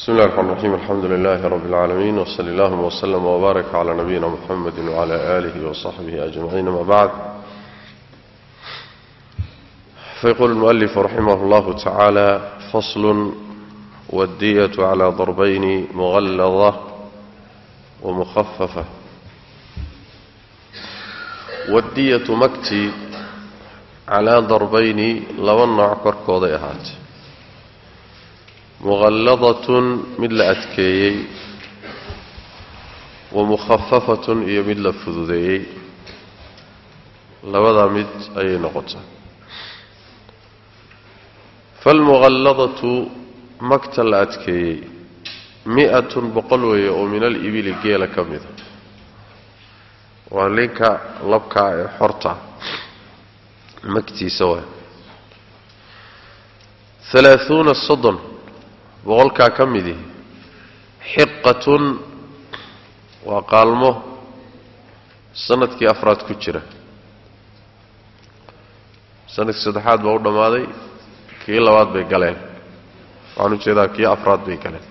بسم الله الرحمن الرحيم الحمد لله رب العالمين وصلى الله وسلم وبارك على نبينا محمد وعلى آله وصحبه أجمعين ما بعد فيقول المؤلف رحمه الله تعالى فصل والدية على ضربين مغلظة ومخففة والدية مكتي على ضربين لونع كركوضي أهات muqalladatun mid la adkeeyey wa mukhafafatun iyo mid la fududeeyey labadaa mid ayay noqotaa falmuqalladatu magta la adkeeyey mi-atun boqol weeye oo min alibili geela ka mida waa linka labkaa ee xorta magtiisa waay halaahuuna soddon boqolkaa ka midi. Xiqatun waa qaalmo sannadkii afraad ku jira. Sanadkii saddexaad baa u dhammaaday kii labaad bay galeen. Waxaan u jeedaa kii afraad bay galeen.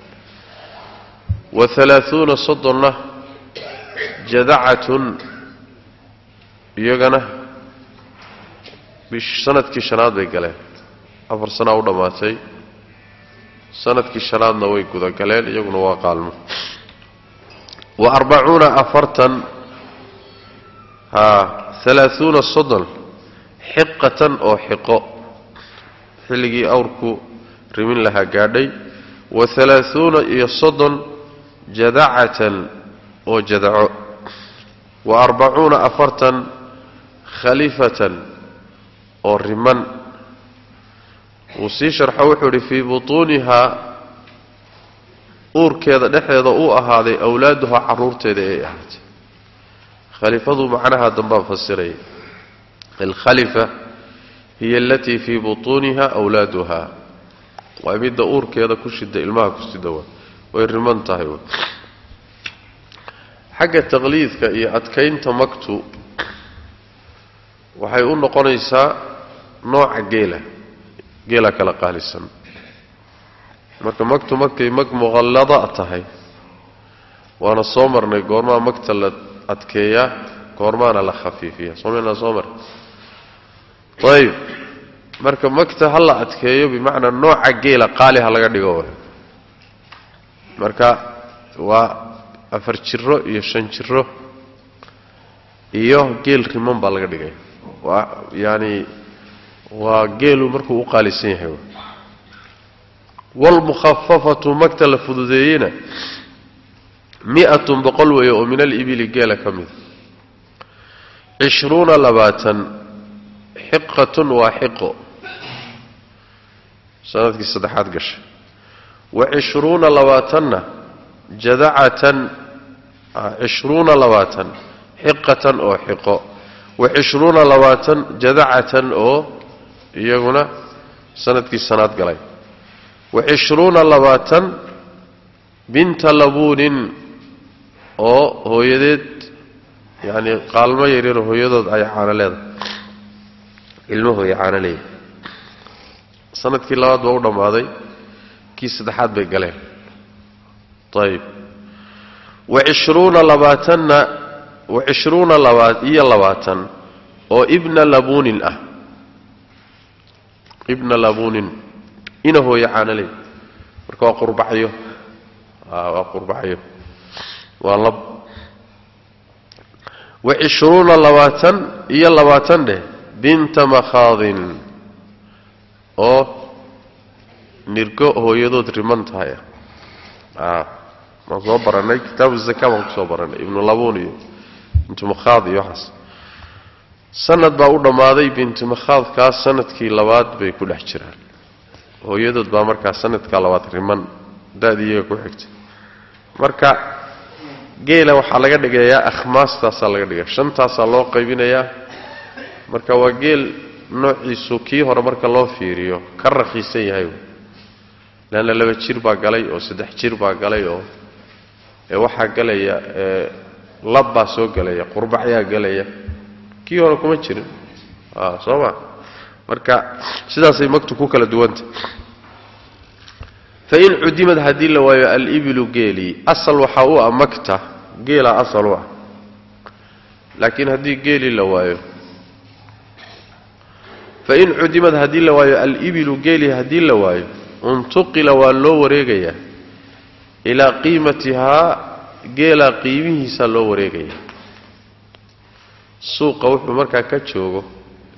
Wa halaahuuna soddonna jadacatun iyagana sannadkii shanaad bay galeen. Afar sanaa u dhammaatay sannadkii shanaadna way gudagaleen iyaguna waa qaalmo. Wa arbacuuna afartan haa halaahuuna soddon xiqatan oo xiqo. Xilligii awrku rimin lahaa gaadhay. Wa halaahuuna iyo soddon jadacatan oo jadaco. Wa arbacuuna afartan khalifatan oo riman wuu sii sharxo wuxuu idhi fii butuunihaa uurkeeda dhexdeeda uu ahaaday awlaaduhaa caruurteeda ay ahaatay. Khalifadu macnaha dambaan fasiraya alkhalifa hiya alatii fii butuuniha awlaaduhaa waa midda uurkeeda ku shida ilmaha ku sida waa way riman tahay xagga taqliidka iyo adkaynta magtu waxay u noqonaysaa nooca geela geela kala qaalisan. Marka magtu markay mag muqallada tahay waana soo marnay goormaa magta la adkeeyaa goormaana la khafiifiya. Soomana soo mar. Ayib marka magta ha la adkeeyo bimacnaa nooca geela qaali ha laga dhigo marka waa afar jiro iyo shan jiro iyo geel riman baa laga dhigaya waa yaani waa geelu markuu u qaalisan yahay. Waalmukhafafatu magta la fududeeyeyna mi-atun boqol weeye oo min alibili geela ka mida cishruuna labaatan xiqatun waa xiqo. Sanadkii saddexaad gasha. Wa cishruuna labaatanna jadacatan cishruuna labaatan xiqatan oo xiqo. Wa cishruuna labaatan jadacatan oo iyaguna sannadkii sanaad galay. Wa cishruuna labaatan binta labuunin oo hooyadeed yacani qaalmo yaryaro hooyadood ay caano leedahay. Ilmo hooye caano leeyahay sannadkii labaad baa u dhammaaday kii saddexaad bay galeen. Ayib wa cishruuna labaatanna wa cishruuna labaa iyo labaatan oo ibna labuunin ah ibna labuunin ina hooye caanaley marka waa qurbaxyo. Waa qurbaxyo. Waa lab. Wa cishruuna labaatan iyo labaatan dheh. Binta makhaadin. Oo nirgo hooyadood riman tahay. Ah waan soo barannay? Kitaabu zaka baan ku soo barannay. Ibnu labuun iyo bintu makhaad iyo waxaas sanad baa u dhammaaday bintu makhaadkaas sannadkii labaad bay ku dhex jiraan. Hooyadood baa markaa sanadkaa labaad riman da-dii iyaga ku xigtay marka geela waxaa laga dhigayaa akhmaastaasaa laga dhigaya shantaasaa loo qaybinayaa. Marka waa geel noociisu kii hore marka loo fiiriyo ka rakhiisan yahay leanna laba jir baa galay oo saddex jir baa galay oo waxaa galaya lab baa soo gelaya qurbacyaa gelaya kii hore kuma jirin. Soo ma marka sidaasay magtu ku kala duwanta fain cudimad haddii la waayo alibilu geelii asal waxaa u ah makta geelaa asal u ah. Laakiin haddii geelii la waayo. Fain cudimad haddii la waayo alibilu geelii haddii la waayo untuqila waa loo wareegayaa. Ilaa qiimatihaa geelaa qiimihiisa loo wareegaya suuqa wuxuu markaa ka joogo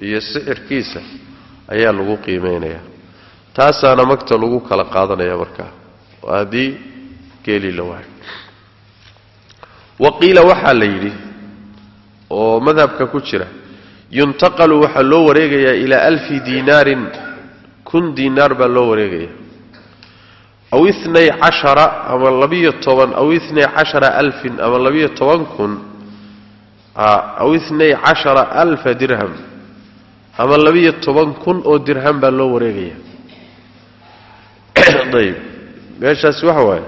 iyo sixirkiisa ayaa lagu qiimeynayaa taasaana magta lagu kala qaadanaya markaa. Haddii geelii la waayo wa qiila waxaa la yidhi oo madhabka ku jira yuntaqalu waxaa loo wareegayaa ilaa alfi diinaarin kun diinaar baa loo wareegaya. Aw inay cashara ama labiyo toban aw inay cashara alfin ama labiyo toban kun aw inay cashara alfa dirham ama labiyo toban kun oo dirham baa loo wareegaya. Ayb meeshaasi waxa waaye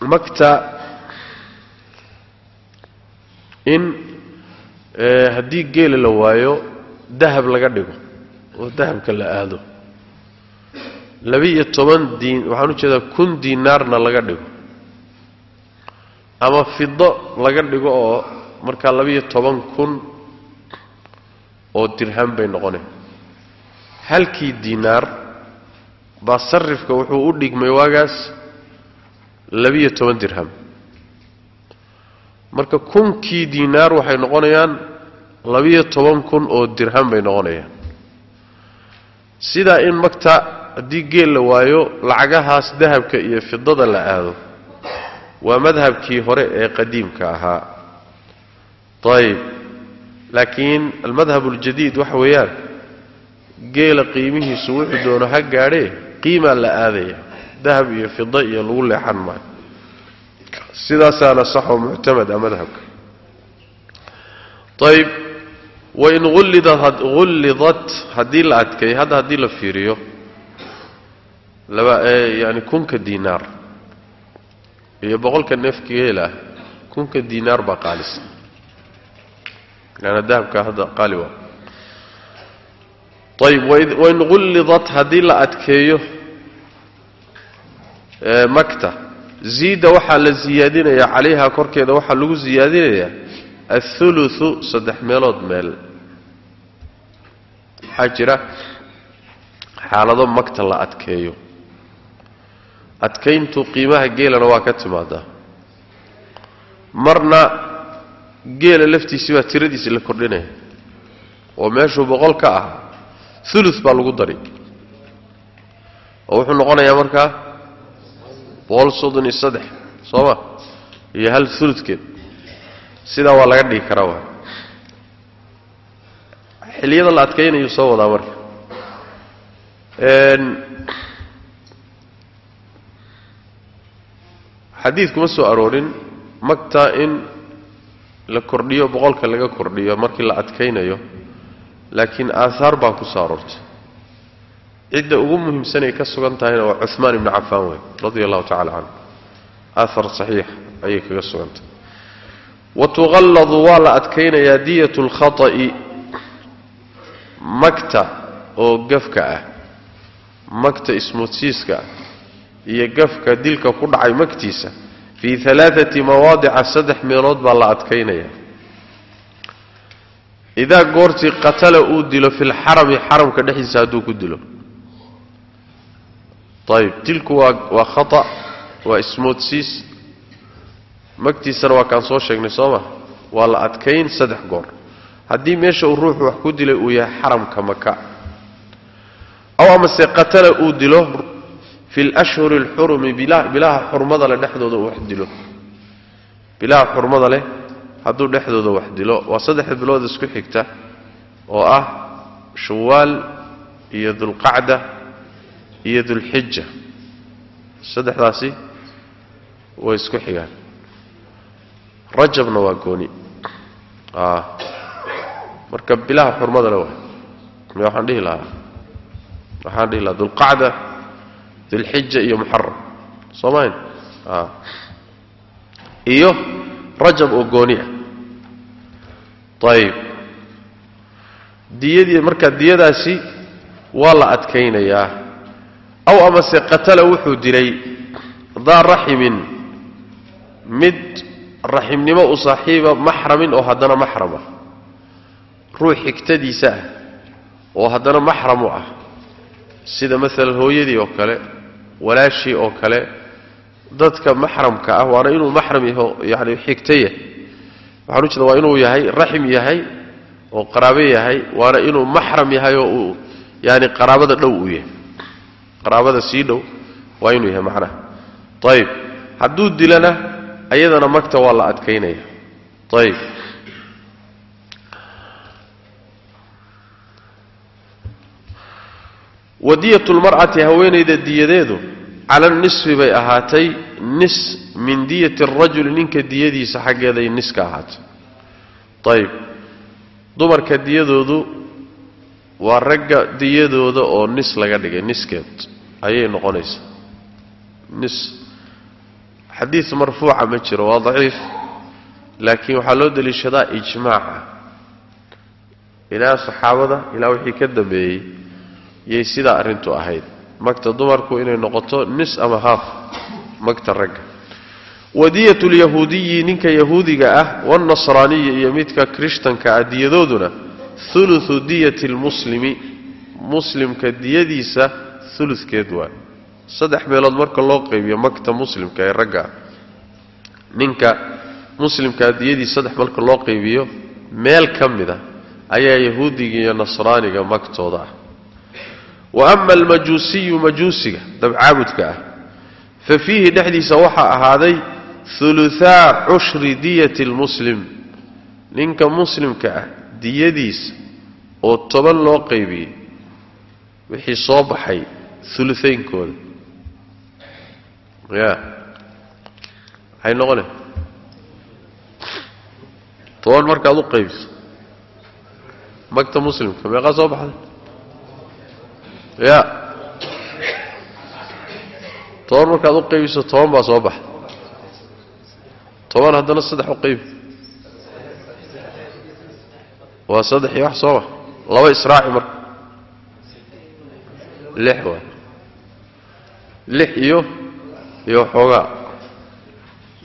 makta in haddii geela la waayo dahab laga dhigo oo dahabka la aado laba-iyo toban diin waxaan u jeedaa kun diinaarna laga dhigo. Ama fido laga dhigo oo markaa laba-iyo toban kun oo dirham bay noqonay halkii diinaar baa sarifka wuxuu u dhigmay waagaas labiyo toban dirham. Marka kunkii diinaar waxay noqonayaan labiyo toban kun oo dirham bay noqonayaan. Sidaa in magta haddii geel la waayo lacagahaas dahabka iyo fidada la aado waa madhabkii hore ee qadiimka ahaa. Ayib laakiin almadhab aljadiid waxa weeyaan geela qiimihiisu wuxuu doono ha gaadhee qiimaa la aadaya dahab iyo fida iyo lagu leexan maayo. Sidaasaana saxoo muctamada madhabka. Ayib wain ullidat haddii la adkay hadda haddii la fiiriyo yani kunka diinaar iyo boqolka neefka geelah kunka diinaar baa qaalisa yaana dahabka hadda qaali waa. Ayib wain ullidat haddii la adkeeyo makta ziida waxaa la siyaadinayaa calayha korkeeda waxaa lagu siyaadinayaa athuluthu saddex meelood meel. Waxaa jira? Xaalado magta la adkeeyo adkayntu qiimaha geelana waa ka timaadaa marna geela laftiisii baa tiradiisi la kordhinaya oo meeshuu boqol ka ah ulu baa lagu dari. Oo wuxuu noqonayaa markaa boqol soddon iyo saddex sooma iyo hal uludkeed sidaa waa laga dhigi karaa waa. Xilliyada la adkaynayu soo wadaa marka xadiid kuma soo aroorin magta in la kordhiyo boqolka laga kordhiyo markii la adkaynayo laakiin aahaar baa ku soo aroortay. Cidda ugu muhiimsanay ka sugan tahayna waa cumaan ibnu cafaan wey radia allahu tacala canhu aahar saxiix ayay kaga sugantahay wa tuqalladu waa la adkaynayaa diyat lkhata'i magta oo gafka ah magta ismoodsiiska ah iyo gafka dilka ku dhacay magtiisa fii alaaati mawaadica saddex meelood baa la adkaynaya. Idaa goortii qatala uu dilo fi lxarami xaramka dhexdiisa hadduu ku dilo. Ayib dilku waa waa khata waa ismoodsiis. Magtiisana waa kaan soo sheegnay soo ma? Waa la adkayn saddex goor. Haddii meesha uu ruuxu wax ku dilay uu yahay xaramka maka aw amase qatala uu dilo fi lashhuri alxurumi bilaha xurmada leh dhexdooda wax dilo. Bilaha xurmada leh hadduu dhexdooda wax dilo. Waa saddexda bilood isku xigta oo ah shawaal iyo dulqacda iyo dulxija saddexdaasi way isku xigaan. Rajabna waa gooni. Marka bilaha xurmada le waay. Waxaan dhihi lahaa. Waxaan dhihi lahaa dulqacda dilxija iyo muxaram soo mayn iyo rajab oo gooni ah. Ayib diyadii markaa diyadaasi waa la adkaynayaa. Aw amase qatala wuxuu dilay daa raximin mid raximnimo u saaxiiba maxramin oo haddana maxram ah. Ruux xigtadiisa ah oo haddana maxram u ah. Sida maalan hooyadii oo kale walaashii oo kale dadka maxramka ah waana inuu maxram yaho yani xigto yahay. Waxaan u jeeda waa inuu yahay raxim yahay oo qaraabe yahay waana inuu maxram yahay oo uu yani qaraabada dhow uu yahay. Qaraabada sii dhow waa inuu yahay macnaha. Ayib hadduu dilana ayadana magta waa la adkaynaya. Ayib wadiyat lmar'ati haweenayda diyadeedu cala nisfi bay ahaatay nis min diyati arajuli ninka diyadiisa xaggeeday nis ka ahaatay. Ayib dumarka diyadoodu waa ragga diyadooda oo nis laga dhigay niskeed. Ayay noqonaysaa. Nis. Xadiid marfuuca ma jiro waa daciif. Laakiin waxaa loo deliishadaa ijmaaca. Ilaa saxaabada ilaa wixii ka dambeeyey yay sidaa arrintu ahayd. Magta dumarku inay noqoto nis ama haaf magta ragga wadiyat lyahuudiyi ninka yahuudiga ah waalnasraaniyi iyo midka krishtanka ah diyadooduna uluثu diyati lmuslimi muslimka diyadiisa ulukeed waay. Saddex meelood marka loo qaybiyo magta muslimka ee ragga ah ninka muslimkaa diyadiisa saddex marka loo qaybiyo meel ka mid a ayaa yahuudiga iyo nasraaniga magtooda ah wa ama almajuusiyu majuusiga dabcaabudka ah fa fiihi dhexdiisa waxaa ahaaday uluaa cushri diyati lmuslim ninka muslimka ah diyadiisa oo toban loo qaybiyey wixii soo baxay ulutaynkooda ya. Maxay noqone toban markaad u qaybiso magta muslimka meeqaa soo baxday ya. Toban markaad u qaybiso toban baa soo baxday toban haddana saddex u qaybi waa saddex iyo wax soo bax. Laba israaci marka. Lix waay lix iyo iyo xoogaa.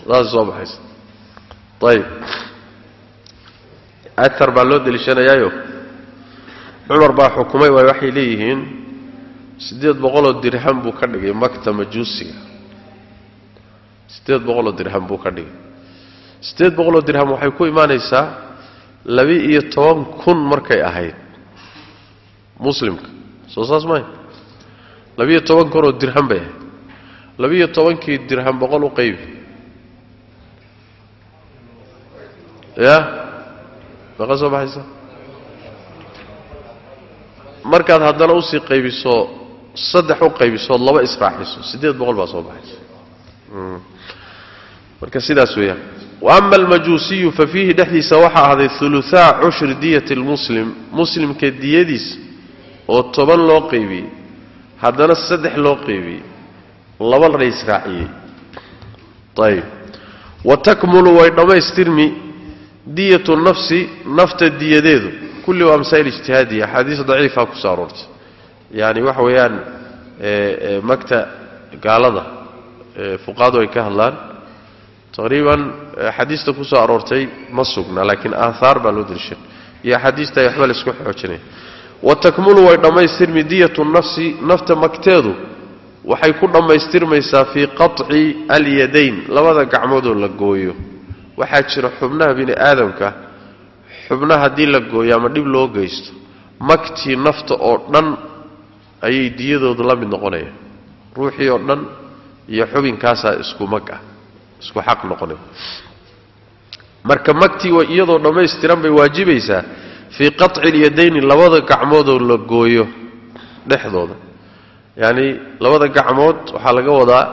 Saas soo baxaysa. Ayib atar baa loo deliishanayaayo. Cumar baa xukumay waay waxay leeyihiin siddeed boqoloo dirham buu ka dhigay makta majuusiga. Siddeed boqoloo dirham buu ka dhigay. Siddeed boqoloo dirham waxay ku imaanaysaa laba-iyo toban kun markay ahayd muslimka. Soo saas maay labiyo toban kunoo dirham bay ahayd. Labiyo tobankii dirham boqol u qaybi ya? Meeqa soo baxaysa? Markaad haddana u sii qaybiso saddex u qaybisood laba israaxiso siddeed boqol baa soo baxaysa marka sidaas weeyaan. Waama almajuusiyu fa fiihi dhexdiisa waxaa ahday uluaa cushri diyati lmuslim muslimka diyadiisa oo toban loo qaybiyey haddana saddex loo qaybiyey laba la israaciyey. Ayib wa takmulu way dhammaystirmi diyatu nafsi nafta diyadeedu. Kulli waa masaa'il ijtihaadiya axaadiis daciifa ku soo aroortay yani waxa weeyaan magta gaalada fuqaadu ay ka hadlaan. Taqriiban axaadiista ku soo aroortay ma sugna laakiin aahaar baa loo delshan iyo axaadiista ay waxba la isku xoojinaya wa takmulu way dhammaystirmi diyatu nafsi nafta magteedu. Waxay ku dhammaystirmaysaa fii qaطci alyadayn labada gacmoodoo la gooyo. Waxaa jira xubnaha bini aadamka xubna haddii la gooyo ama dhib loo geysto magtii nafta oo dhan ayay diyadoodu la mid noqonaya. Ruuxii oo dhan iyo xubinkaasaa isku mag ah isku xaq noqonay. Marka magtii iyadoo dhammaystiran bay waajibaysaa fii qaطci اlyadayni labada gacmoodoo la gooyo dhexdooda. Yacni labada gacmood waxaa laga wadaa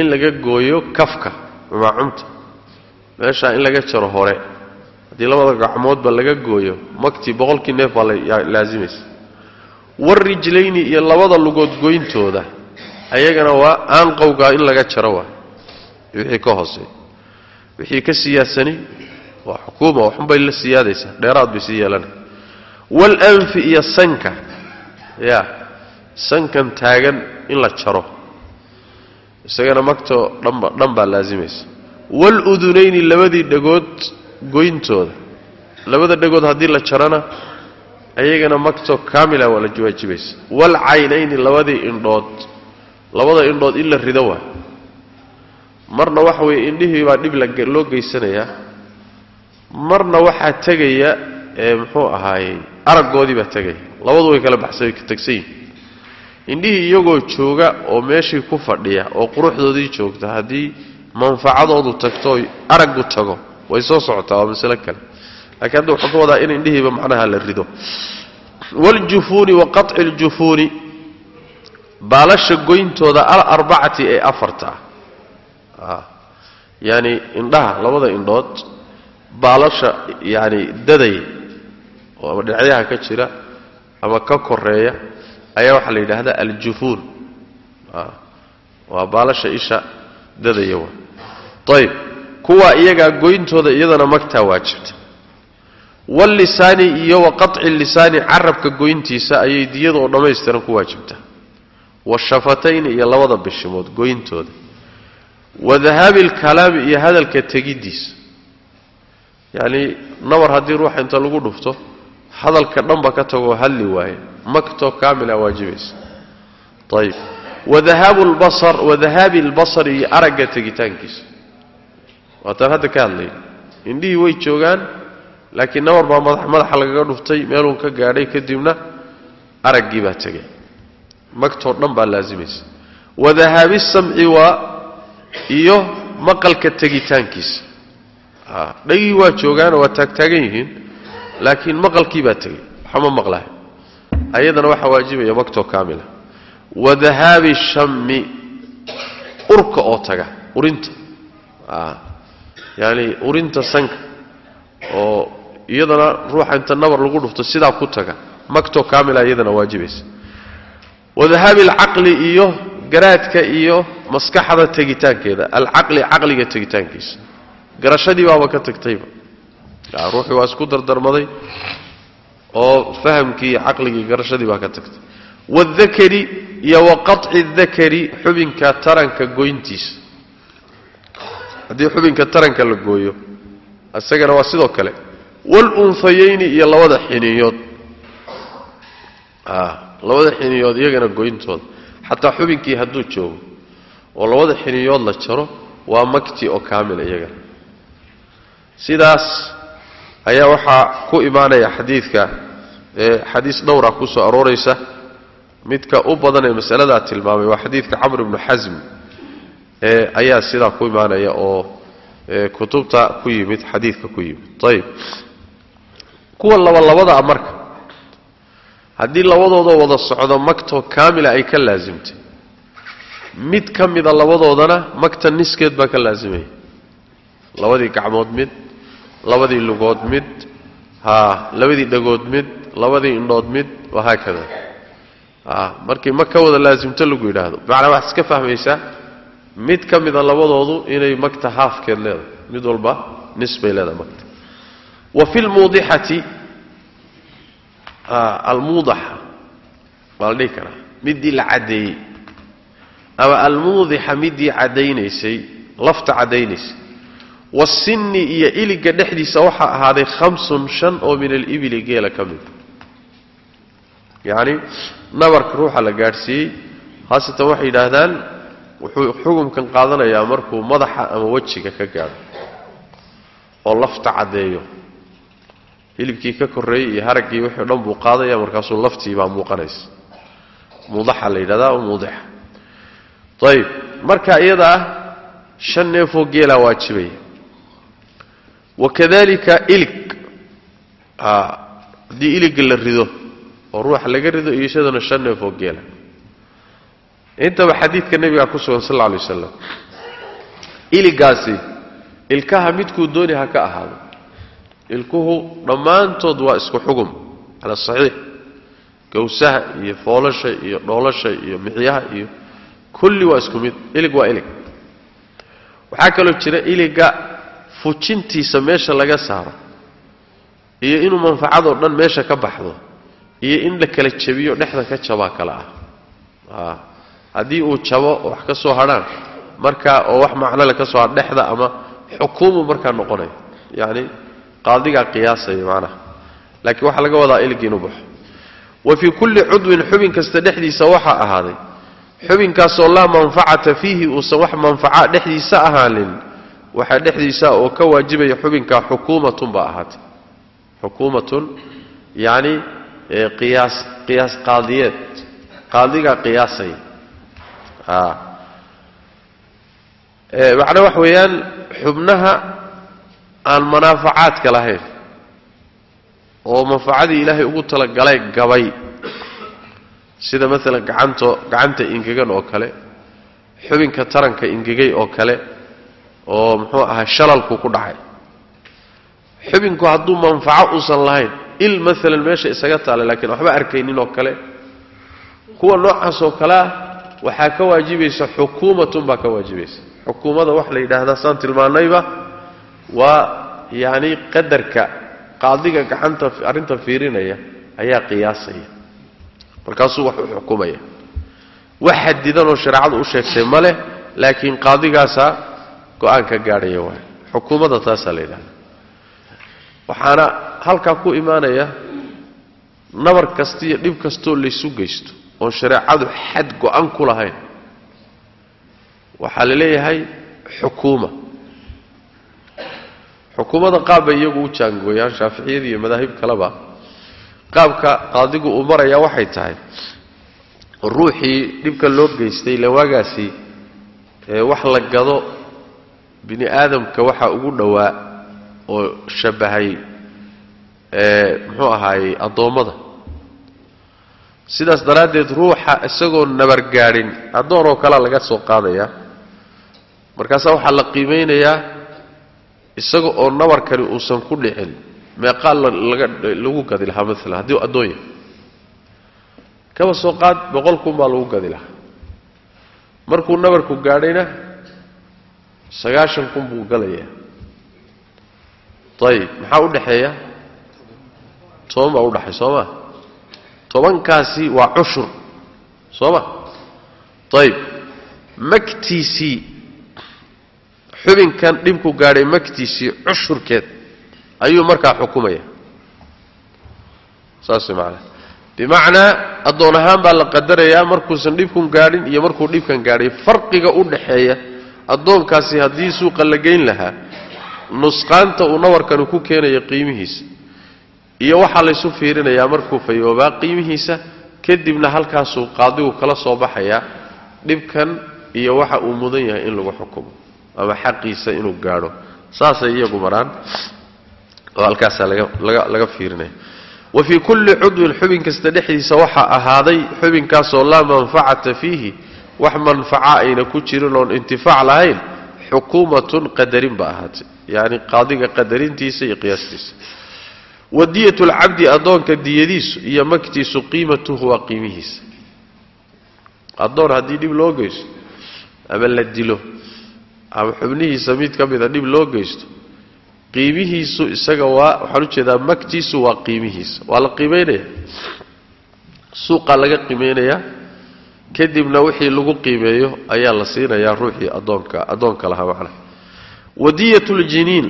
in laga gooyo kafka maacumta meeshaa in laga jaro hore. Haddii labada gacmoodba laga gooyo magtii boqolkii neef baa laasimaysa warijlayni iyo labada lugood goyntooda ayagana waa aanqowgaa in laga jaro waa. Wixii ka hooseey wixii ka siyaadsani waa xukuuma waxunbay la siyaadaysaa dheeraad bay sii yeelanay walanfi iyo sanka ya sankan taagan in la jaro. Isagana magtoo dhanba dhan baa laasimaysa. Waaludunayni labadii dhagood goyntooda labada dhagood haddii la jarana ayagana magtoo kaamila waa la waajibaysa waalcaynayni labadii indhood. Labada indhood in la rido waa. Marna waxa weeye indhihii baa dhib loo geysanayaa. Marna waxaa tegaya ee muxuu ahaayey araggoodii baa tegaya labadu way kala baxsa tegsan yihiin indhihii iyagoo jooga oo meeshii ku fadhiya oo quruxdoodii joogta haddii manfacadoodu tagto oy tago way soo socotaa waa masalo kale laakiin hadda waxuu ka wadaa in indhihiiba macnaha la rido. Waaljufuuni wa qaطci aljufuuni baalasha goyntooda alarbacati ee afarta. Ah. Indhaha labada indhood baalasha yaani daday oo dhinacyaha ka jira ama ka koreeya ayaa waxaa la yidhaahdaa aljufuun waa baalasha isha dadaya ayb kuwa iyagaa goyntooda iyadana magtaa waajibta wallisaani iyo wa qaطci lisaani carabka goyntiisa ayay diyada oo dhammaystiran ku waajibtaa washafatayni iyo labada bishimood goyntooda. Wa dahaabi alkalaami iyo hadalka tegiddiisa yacni nabar haddii ruuxa inta lagu dhufto hadalka dhanba ka tagoo hadli waaye magtoo kaamila waajibaysa. Ayib lbasar wadahaabi albasar iyo aragga tegitaankiisa. Waataan hadda ka hadlay. Indhihii way joogaan laakiin nabar baa madaxa lagaga dhuftay meeluu ka gaadhay kadibna araggii baa tegay magtoo dhan baa laasimaysa wadahaabi samci waa iyo maqalka tegitaankiisa dhagihii waa joogaanoo waa taagtaagan yihiin laakiin maqalkii baa tegey. Waxama maqlahay. Ayadana waxaa waajibaya magtoo kaamila. Wadahaabi shammi urka oo taga urinta. Yaani urinta sanka oo iyadana ruuxa inta nabar lagu dhufto sidaa ku taga. Magtoo kaamila iyadana waajibaysa wadahaabi alcaqli iyo garaadka iyo maskaxda tegitaankeeda. Alcaqli caqliga tegitaankiisa. Garashadii baaba ka tagtayba. Ruuxii waa isku dardarmaday oo fahamkii caqligii garashadii baa ka tagtay. Waaldakari iyo wa dakari xubinka taranka goyntiisa. Haddii xubinka taranka la gooyo isagana waa sidoo kale waalunhayayni iyo labada xiniyood. Labada xiniyood iyagana goyntooda xataa xubinkii hadduu joogo oo labada xiniyood la jaro waa magti oo kaamila iyagana sidaas ayaa waxaa ku imaanaya xadiidka xadiis dhowra ku soo arooraysa. Midka u badan ee masaladaa tilmaamay waa xadiidka camr ibnu xasm ayaa sidaa ku imaanaya oo kutubta ku yimid xadiidka ku yimid. Ayib kuwa labalabada marka. Haddii labadooda wada socdo magtoo kaamila ay ka laasimtay mid ka mida labadoodana magta niskeed baa ka laasimaya labadii gacmood mid labadii lugood mid haa labadii dhagood mid labadii indhood mid wahaakada markii ma ka wada laasimto lagu yidhaahdo. Bimacnaa waxaad iska fahmaysaa mid ka mida labadoodu inay magta haafkeed leedahay. Mid walba nis bay leedahay magta wa fi lmuudixati almuudaxa waa la dhihi karaa midii la caddeeyey. Ama almuudixa midii caddaynaysay lafta caddaynaysay. Wasinni iyo iliga dhexdiisa waxaa ahaaday khamsun shan oo min alibili geela ka mid. Yacni nabarka ruuxa la gaadhsiiyey haasatan waxay yidhaahdaan wuxuu xukumkan qaadanayaa markuu madaxa ama wejiga ka gaadho oo lafta caddeeyo hilibkii ka korreeyey iyo haraggii o dhan buu qaadaya markaasuu laftii baa muuqanaysa. Muudaxa la yidhahdaa oo muudixa ayib marka iyada ah shan neefoo geelaa waajibaya wakadalika ilig. Haddii iliga la rido oo ruuxa laga rido iyo ishaduna shan neefoo geela. Intaba xadiidka nebigaa ku sugan sal alla alay wasalam iligaasi ilkaha midkuu dooni ha ka ahaado ilkuhu dhammaantood waa isku xugum cala saxiix. Gawsaha iyo foolasha iyo dhoolasha iyo mixyaha iyo kulli waa isku mid. Ilig waa ilig. Waxaa kaloo jira iliga fujintiisa meesha laga saaro iyo inuu manfacadoo dhan meesha ka baxdo iyo in la kala jabiyo dhexda ka jabaa kale ah. Haddii uu jabo oo wax ka soo hadhaan markaa oo wax macnole ka soo hadh dhexda ama xukuumu markaa noqonaya. Yacni qaadigaa qiyaasaya macnaha laakiin waxaa laga wadaa ilig inuu wa fii kulli cudwin xubin kasta dhexdiisa waxaa ahaaday. Xubinkaasoo laa manfacata fiihi uusan wax manfaca dhexdiisa ahaanin waxaa dhexdiisa oo ka waajibaya xubinkaa xukuumatun baa ahaatay. Xukuumatun yacni qiyaas qiyaas qaadiyeed. Qaadigaa qiyaasaya macnaa waxa weeyaan xubnaha aan manaafacaadka lahayn oo manfacadii ilaahay ugu talagalay gabay sida maalan gacanto gacanta ingegan oo kale xubinka taranka ingegay oo kale oo muxuu ahaa shalalku ku dhacay. Xubinku hadduu manfaco uusan lahayn il maalan meesha isaga taalla laakiin waxba arkaynin oo kale kuwa noocaas oo kale ah waxaa ka waajibaysa xukuumatun baa ka waajibaysa xukuumada wax la yidhaahdaa saan tilmaanayba waa yacni qadarka qaadiga gacanta arrinta fiirinaya ayaa qiyaasaya. Markaasuu wax u xukumaya. Wax xadidanoo shareecadu u sheegtay ma leh laakiin qaadigaasaa go'aan ka gaadhaya waay xukuumadda taasaa la yidhahda waxaana halkaa ku imaanaya nabar kasta iyo dhib kastoo laysu geysto oon shareecadu xad go-an ku lahayn. Waxaa la leeyahay xukuuma xukuumadda qaab bay iyagu u jaangooyaan shaaficiyada iyo madaahib kaleba qaabka qaadigu uu marayaa waxay tahay ruuxii dhibka loo geystay lawaagaasi wax la gado bini aadamka waxaa ugu dhowaa oo shabahay muxuu ahaayey addoommada. Sidaas daraaddeed ruuxa isagoo nabargaadhin addoon oo kalea laga soo qaadayaa markaasaa waxaa la qiimaynayaa isaga oo nabarkani uusan ku dhicin meeqaa lagu gadi lahaa maalan haddii addoon yahay kaba soo qaad boqol kun baa lagu gadi lahaa markuu nabarku gaadhayna sagaashan kun buu galayaa ayib maxaa u dhexeeya? Toban baa udhaxay soo ma tobankaasi waa cushur soo ma ayib magtiisii xubinkan dhibku gaadhay magtiisii cushurkeed ayuu markaa xukumaya. Saas macanaa bimacnaa addoon ahaan baa la qadarayaa markuusan dhibkun gaadhin iyo markuu dhibkan gaadhay farqiga u dhaxeeya addoonkaasi haddii suuqa la geyn lahaa nusqaanta uu nawarkani ku keenayo qiimihiisa. Iyo waxaa laysu fiirinayaa markuu fayoobaa qiimihiisa kadibna halkaasuu qaadigu kala soo baxayaa dhibkan iyo waxa uu mudan yahay in lagu xukumo ama xaqiisa inuu gaadho. Saasay iyagu maraan oo halkaasaa laga fiirinaya wa fii kulli cudwin xubin kasta dhexdiisa waxaa ahaaday xubinkaasoo laa manfacata fiihi wax manfaca ayna ku jirin oon intifaac lahayn xukuumatun qadarin ba ahaatay. Yacni qaadiga qadarintiisa iyo qiyaastiisa. Wadiyat lcabdi addoonka diyadiisu iyo magtiisu qiimatuhu waa qiimihiisa. Addoon haddii dhib loo geysto ama la dilo ama xubnihiisa mid ka mida dhib loo geysto qiimihiisu isaga waa waxaan u jeedaa magtiisu waa qiimihiisa. Waa la qiimaynaya suuqaa laga qiimaynayaa kadibna wixii lagu qiimeeyo ayaa la siinayaa ruuxii adoonka addoonka lahaa macnaha. Wadiyat ljiniin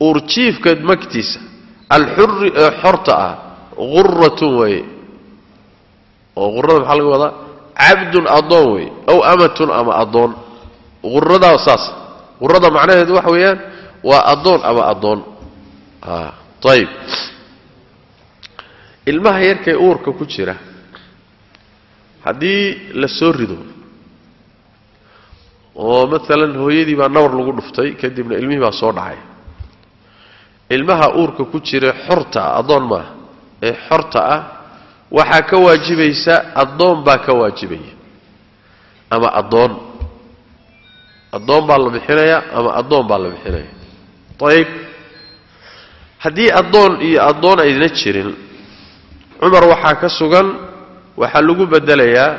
uurjiifka magtiisa. Alxuri ee xorta ah guratun weeye. Oo qurada maxaa laga wadaa? Cabdun addoon weeye. Aw amatun ama addoon quradaa saas. Qurada macnaheedu waxa weeyaan waa addoon ama addoon. Ayib ilmaha yarkee uurka ku jira haddii la soo rido oo maalan hooyadii baa nabar lagu dhuftay kadibna ilmihii baa soo dhacay. Ilmaha uurka ku jira xorta ah addoon maaha. Ee xorta ah waxaa ka waajibaysa addoon baa ka waajibaya. Ama addoon addoon baa la bixinaya ama addoon baa la bixinaya? Ayib haddii addoon iyo addoon ayna jirin cumar waxaa ka sugan waxaa lagu bedelayaa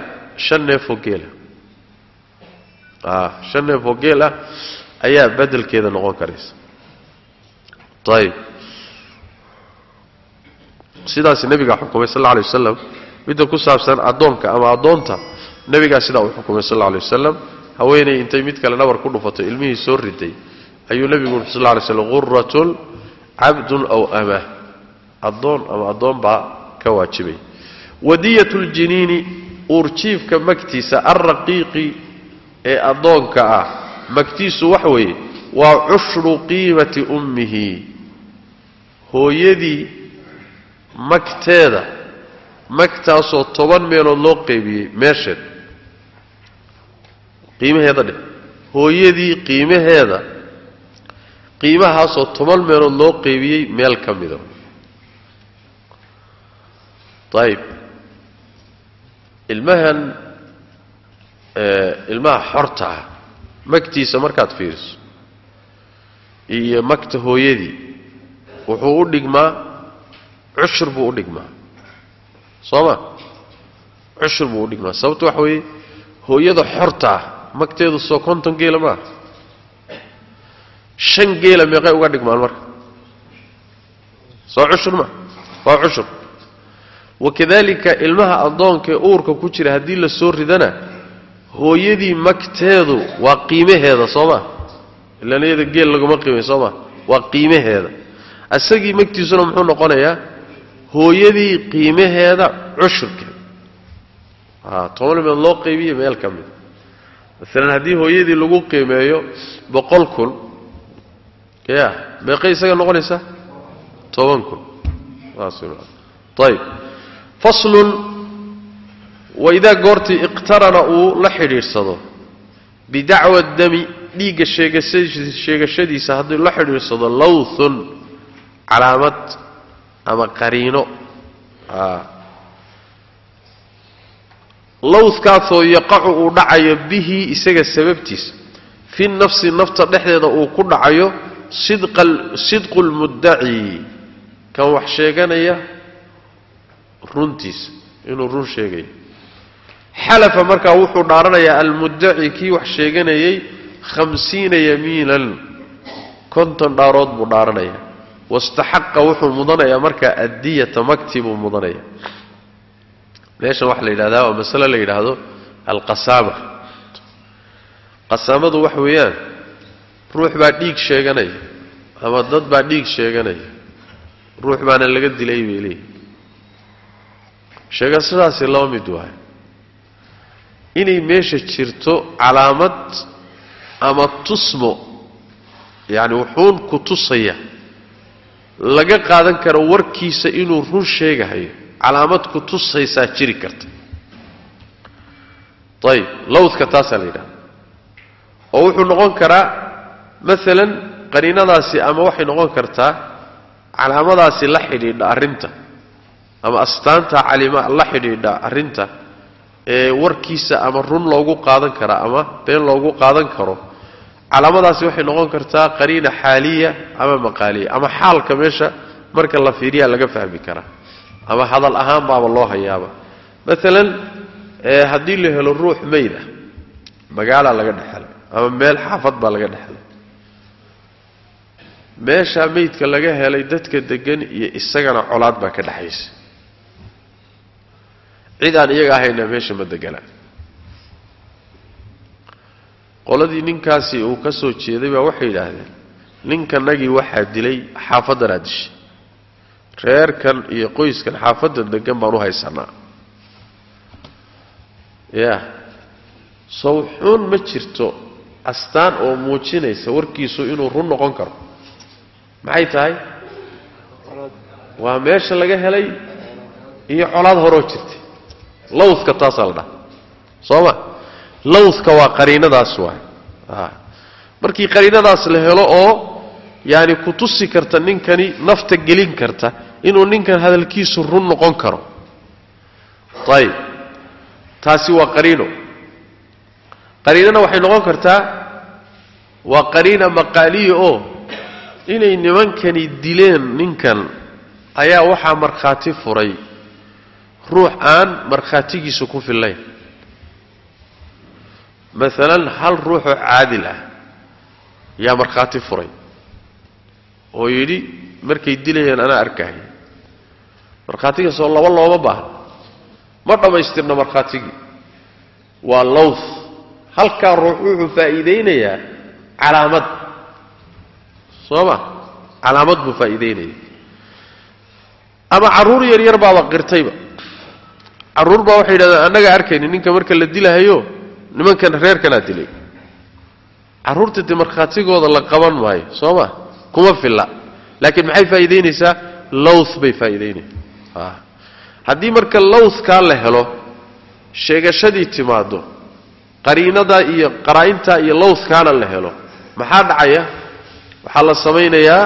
shan neefoo geela shan neefoo geel ah ayaa bedelkeeda noqon karaysa. Ayib sidaas nebigaa xukumay sal alay wasalam midda ku saabsan addoonka ama addoonta nebigaa sidaa uu xukumay sal alay wasalam haweenay intay mid kale nabar ku dhufato ilmihii soo riday ayuu nebigu ui sal lay slam quratun cabdun aw ama addoon ama addoon baa ka waajibay. Wadiyat ljiniini uurjiifka magtiisa alraqiiqi ee addoonka ah. Magtiisu waxa weeye waa cushru qiimati ummihi. Hooyadii magteeda magtaasoo toban meelood loo qeybiyey meesheed qiimaheeda dheh. Hooyadii qiimaheeda qiimahaasoo toban meelood loo qeybiyey meel ka mida ayib ilmahan ilmaha xorta ah magtiisa markaad fiiriso iyo magta hooyadii wuxuu u dhigmaa cushur buu u dhigmaa. Soo ma? Cushur buu u dhigmaa. Sababto waxa weeye hooyada xorta ah magteedu soo konton geela maaha shan geela meeqay uga dhigmaan marka. Soo cushur maa waa cushur. Wakadalika ilmaha addoonkaee uurka ku jira haddii la soo ridana hooyadii magteedu waa qiimaheeda soo ma? Ilaan iyada geel laguma qiimay soo ma? Waa qiimaheeda. Isagii magtiisuna muxuu noqonayaa hooyadii qiimaheeda cushurkeeda toban meed loo qaybiye meel ka mida maalan haddii hooyadii lagu qiimeeyo boqol kun ya meeqay isaga noqonaysaa toban kun. Ayb faslun waidaa goortii iqtarana uu la xidhiidhsado bidacwa dami dhiigga sheegashadiisa hadduu la xidhiidhsado lawthun calaamad ama qariino lawthkaasoo yaqacu uu dhacayo bihi isaga sababtiisa fi nafsi nafta dhexdeeda uu ku dhacayo sidqu lmuddaci kan wax sheeganaya runtiisa inuu run sheegayo. Xalafa markaa wuxuu dhaaranayaa almuddaci kii wax sheeganayay hamsiina yamiinan konton dhaarood buu dhaaranayaa wastaxaqa wuxuu mudanayaa markaa addiyata magtii buu mudanaya meeshan waxaa la yidhahdaa waa masale la yidhaahdo alqasaama qasaamadu waxa weeyaan ruux baa dhiig sheeganaya ama dad baa dhiig sheeganaya ruux baana laga dilay bay leeyihi sheegashadaasi laba mid waay. Inay meesha jirto calaamad ama tusmo yacani wuxuun ku tusaya laga qaadan karo warkiisa inuu run sheegahayo calaamad ku tusaysaa jiri karta. Ayib lawdka taasaa la yidhahda oo wuxuu noqon karaa maalan qariinadaasi ama waxay noqon kartaa calaamadaasi la xidhiidha arrinta. Ama astaanta calima la xidhiidha arrinta ee warkiisa ama run loogu qaadan karaa ama been loogu qaadan karo. Calaamadaasi waxay noqon kartaa qariina xaaliya ama maqaaliya ama xaalka meesha marka la fiiriyaa laga fahmi karaa ama hadal ahaan baaba loo hayaaba. Maalan haddii la helo ruux meyd ah magaalaa laga dhexelay ama meel xaafad baa laga dhexelay meeshaa meydka laga helay dadka degan iyo isagana colaad baa ka dhexaysa cid aan iyaga ahayna meesha ma degana qoladii ninkaasi uu ka soo jeeday baa waxay yidhaahdeen ninkanagii waxaa dilay xaafaddanaa dishay reerkan iyo qoyskan xaafaddan degan baan u haysanaa ya. Sawxuun ma jirto astaan oo muujinaysa warkiisu inuu run noqon karo. Maxay tahay? Waa meesha laga helay iyo colaad horoo jirtay. Lawdka taasaa la dhaha soo ma? Lawdka waa qariinadaas waay. Markii qariinadaas la helo oo yaani ku tusi karta ninkani nafta gelin karta inuu ninkan hadalkiisu run noqon karo. Ayib taasi waa qariino. Qariinana waxay noqon kartaa waa qariina maqaaliya oo inay nimankani dileen ninkan ayaa waxaa markhaati furay. Ruux aan markhaatigiisu ku fillayn. Maalan hal ruuxoo caadil ah yaa markhaati furay. Oo yidhi markay dilayeen anaa arkahaya markhaatiga soo laba looma baahna. Ma dhammaystirna markhaatigii waa lowth halkaa ruux wuxuu faa'iidaynayaa calaamad. Soo ma calaamad buu faa'iidaynaya ama carruur yar yar baaba qirtayba carruur baa waxay yidhahdeen annaga arkayni ninka marka la dilahayo nimankan reerkanaa dilay. Carruurta dee markhaatigooda la qaban maayo soo ma kuma filla. Laakiin maxay faa'iidaynaysaa? Lowth bay faa'iidaynaysaa haddii marka lowthkaa la helo sheegashadii timaado qariinadaa iyo qaraa'intaa iyo lowthkaana la helo maxaa dhacaya? Waxaa la samaynayaa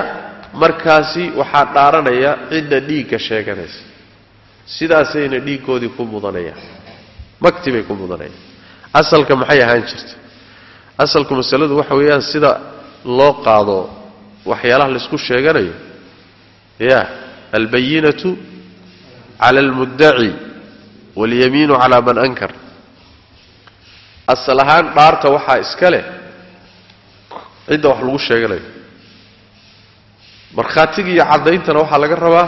markaasi waxaa dhaaranaya cidda dhiigga sheeganaysa. Sidaasayna dhiiggoodii ku mudanayaan makti bay ku mudanayaan asalka maxay ahaan jirta asalku masaladu waxa weeyaan sida loo qaado waxyaalaha laysku sheeganayo. Ya albayinatu cala almuddaci waاlyamiinu calaa man ankar asal ahaan dhaarta waxaa iska leh cidda wax lagu sheeganayo markhaatiga iyo caddayntana waxaa laga rabaa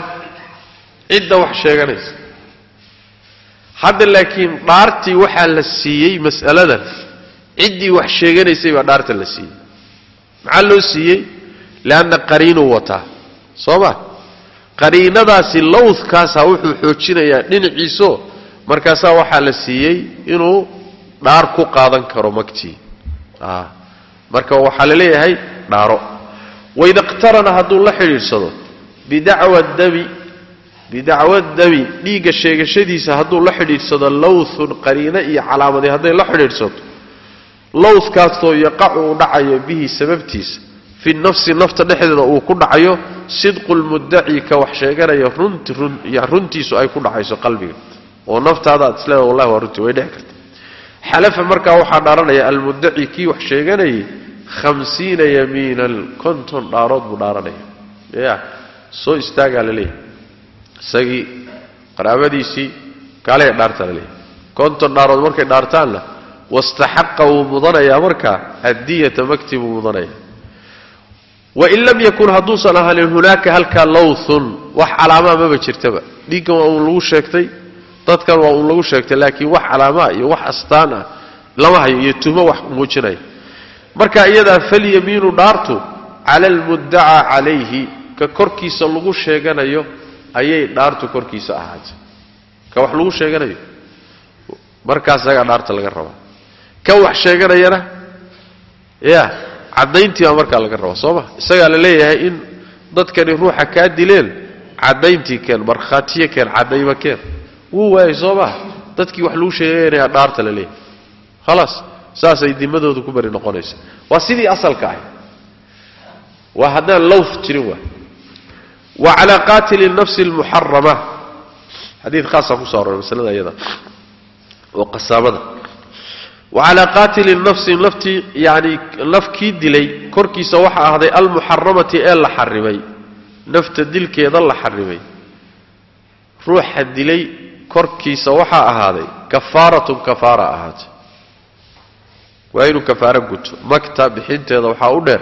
cidda wax sheeganaysa hadda laakiin dhaartii waxaa la siiyey mas'aladan ciddii wax sheeganaysay baa dhaarta la siiyey maxaa loo siiyey leanna qariinuu wataa soo ma qariinadaasi lowdkaasaa wuxuu xoojinayaa dhinaciiso. Markaasaa waxaa la siiyey inuu dhaar ku qaadan karo magtii marka waxaa la leeyahay dhaaro. Waida iqtarana hadduu la xidhiidhsado bidacwa dami bidacwa dami dhiigga sheegashadiisa hadduu la xidhiidhsado lowthun qariino iyo calaamadi hadday la xidhiidhsato lowthkaasoo yaqacu uu dhacayo bihi sababtiisa fi nafsi nafta dhexdeeda uu ku dhacayo sidqu lmuddaci ka wax sheeganaya runtiisu ay ku dhacayso qalbiga. Oo naftaada aad isleeda wallahi waa runtii way dheci karta. Xalafa markaa waxaa dhaaranaya almuddaci kii wax sheeganayay hamsiina yamiinan konton dhaarood buu dhaaranaya. Ya soo istaagaa la leeyahy isagii qaraabadiisii kaalehe dhaarta la leeyahy konton dhaarood markay dhaartaanna wastaxaqa wuu mudanayaa markaa addiyata magti buu mudanaya wain lam yakun hadduusan ahanin hunaaka halkaa lowthun wax calaamaa maba jirtaba. Dhiiggan waa uun lagu sheegtay dadkan waa uun lagu sheegtay laakiin wax calaamaa iyo wax astaan ah lama hayo iyo tuhmo wax muujinaya. Marka iyadaa falyamiinu dhaartu cala almuddacaa calayhi ka korkiisa lagu sheeganayo ayay dhaartu korkiisa ahaatay. Ka wax lagu sheeganayo? Markaasagaa dhaarta laga rabaa. Kan wax sheeganayana? Ya caddayntii baa markaa laga rabaa soo ma? Isagaa la leeyahay in dadkani ruuxa kaa dileen caddayntii keen markhaatiyo keen caddayma keen. Wuu waayay soo maa dadkii wax lagu sheeganayaa dhaarta la leeyahay. Khalaas saasay dimadoodu ku bari noqonaysa. Waa sidii asalka ahy waa haddaan lowf jirin waa wa calaa qaatili nafsi almuxarama xadiid khaasaa kuso aroray masalada iyada. Oo qasaamada wa calaa qaatili nafsi naftii yani nafkii dilay korkiisa waxaa ahday almuxaramati ee la xarimay nafta dilkeeda la xarimay ruuxa dilay korkiisa waxaa ahaaday kafaaratun kafaara ahaatay waa inuu kafaaro guto magta bixinteeda waxaa u dheer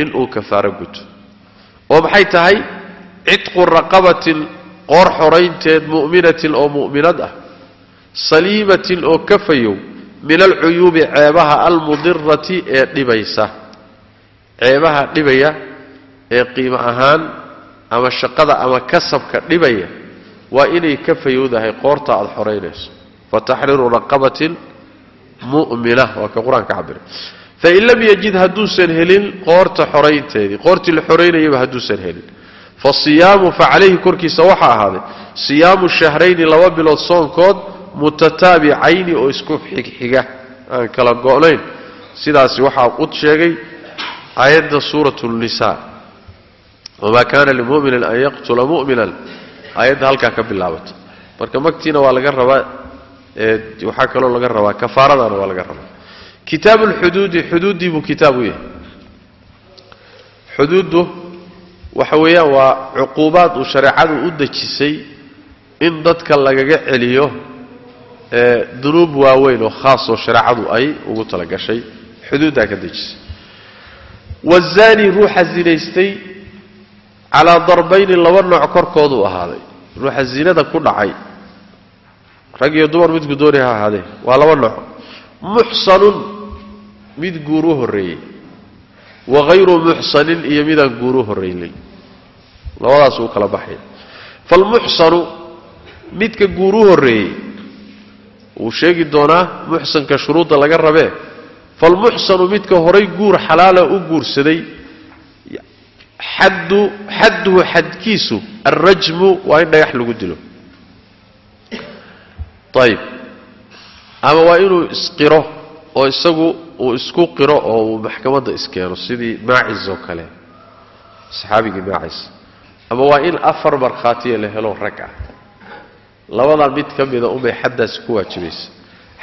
inuu kafaaro guto oo maxay tahay cidqu raqabatin qoor xoraynteed mu'minatin oo mu'minad ah saliimatin oo ka fayow min alcuyuubi ceebaha almudirati ee dhibaysa. Ceebaha dhibaya ee qiimo ahaan ama shaqada ama kasabka dhibaya waa inay ka fayowdahay qoorta aada xoraynayso fa taxriiru raqabatin mumina waa ka qur'aanka cabira fain lam yajid hadduusan helin qoorta xoraynteedii qoortii la xoraynayaba hadduusan helin. Fa siyaamu fa calayhi korkiisa waxaa ahaaday siyaamu shahrayni laba bilood soonkood mutataabicayni oo isku xigxiga aan kala go'nayn. Sidaasi waxaa u sheegay aayadda suurat nisa wamaa kaana limuminin an yaqtula mu'minan. Aayadda halkaa ka bilaabata marka magtiina waa laga rabaa waxaa kaloo laga rabaa kafaaradana waa laga rabaa. Kitaab lxuduudi xuduuddii buu kitaab u yahay. Xuduuddu waxa weeyaan waa cuquubaad uu shareecadu u dejisay in dadka lagaga celiyo dunuub waaweyn oo khaasoo shareecadu ay ugu talagashay xuduuddaa ka dejisay. Wazaani ruuxa zinaystay calaa darbayni laba nooc korkooduu ahaaday. Ruuxa zinada ku dhacay rag iyo dumar midku dooni ha ahaadee waa laba nooc. Muxsanun mid guur u horreeyey. Wa hayru muxsanin iyo midaan guur u horraynin labadaas uu kala baxaya falmuxsanu midka guur horreeyey wuu sheegi doonaa muxsanka shuruudda laga rabee falmuxsanu midka horay guur xalaala u guursaday xaddu xadduhu xadkiisu alrajmu waa in dhagax lagu dilo. Ayib ama waa inuu isqiro oo isagu uu isku qiro oo uu maxkamadda iskeeno sidii maacis oo kale. Saxaabigii maacis ama waa in afar markhaatiya la helo rag ah labadaa mid ka mida unbay xaddaasi ku waajibaysa.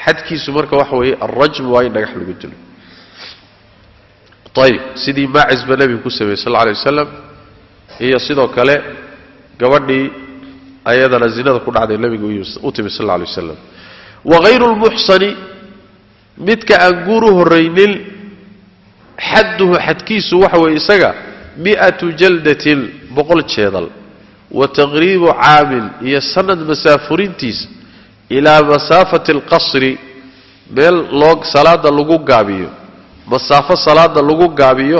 Xadkiisu marka waxa weeye alrajmu waa in dhagax lagu dilo ayib sidii maacis ba nebigu ku sameeyey sal alay wasalam iyo sidoo kale gabadhii ayadana zinada ku dhacday nebigu u timi sal alay wasalam wahayru lmuxsani midka aan guur u xadduhu xadkiisu waxa weeye isaga mi'atu jaldatin boqol jeedal wa taqriibu caamin iyo sanad masaafurintiisa ilaa masaafati alqasri meel loo salaada lagu gaabiyo masaafo salaada lagu gaabiyo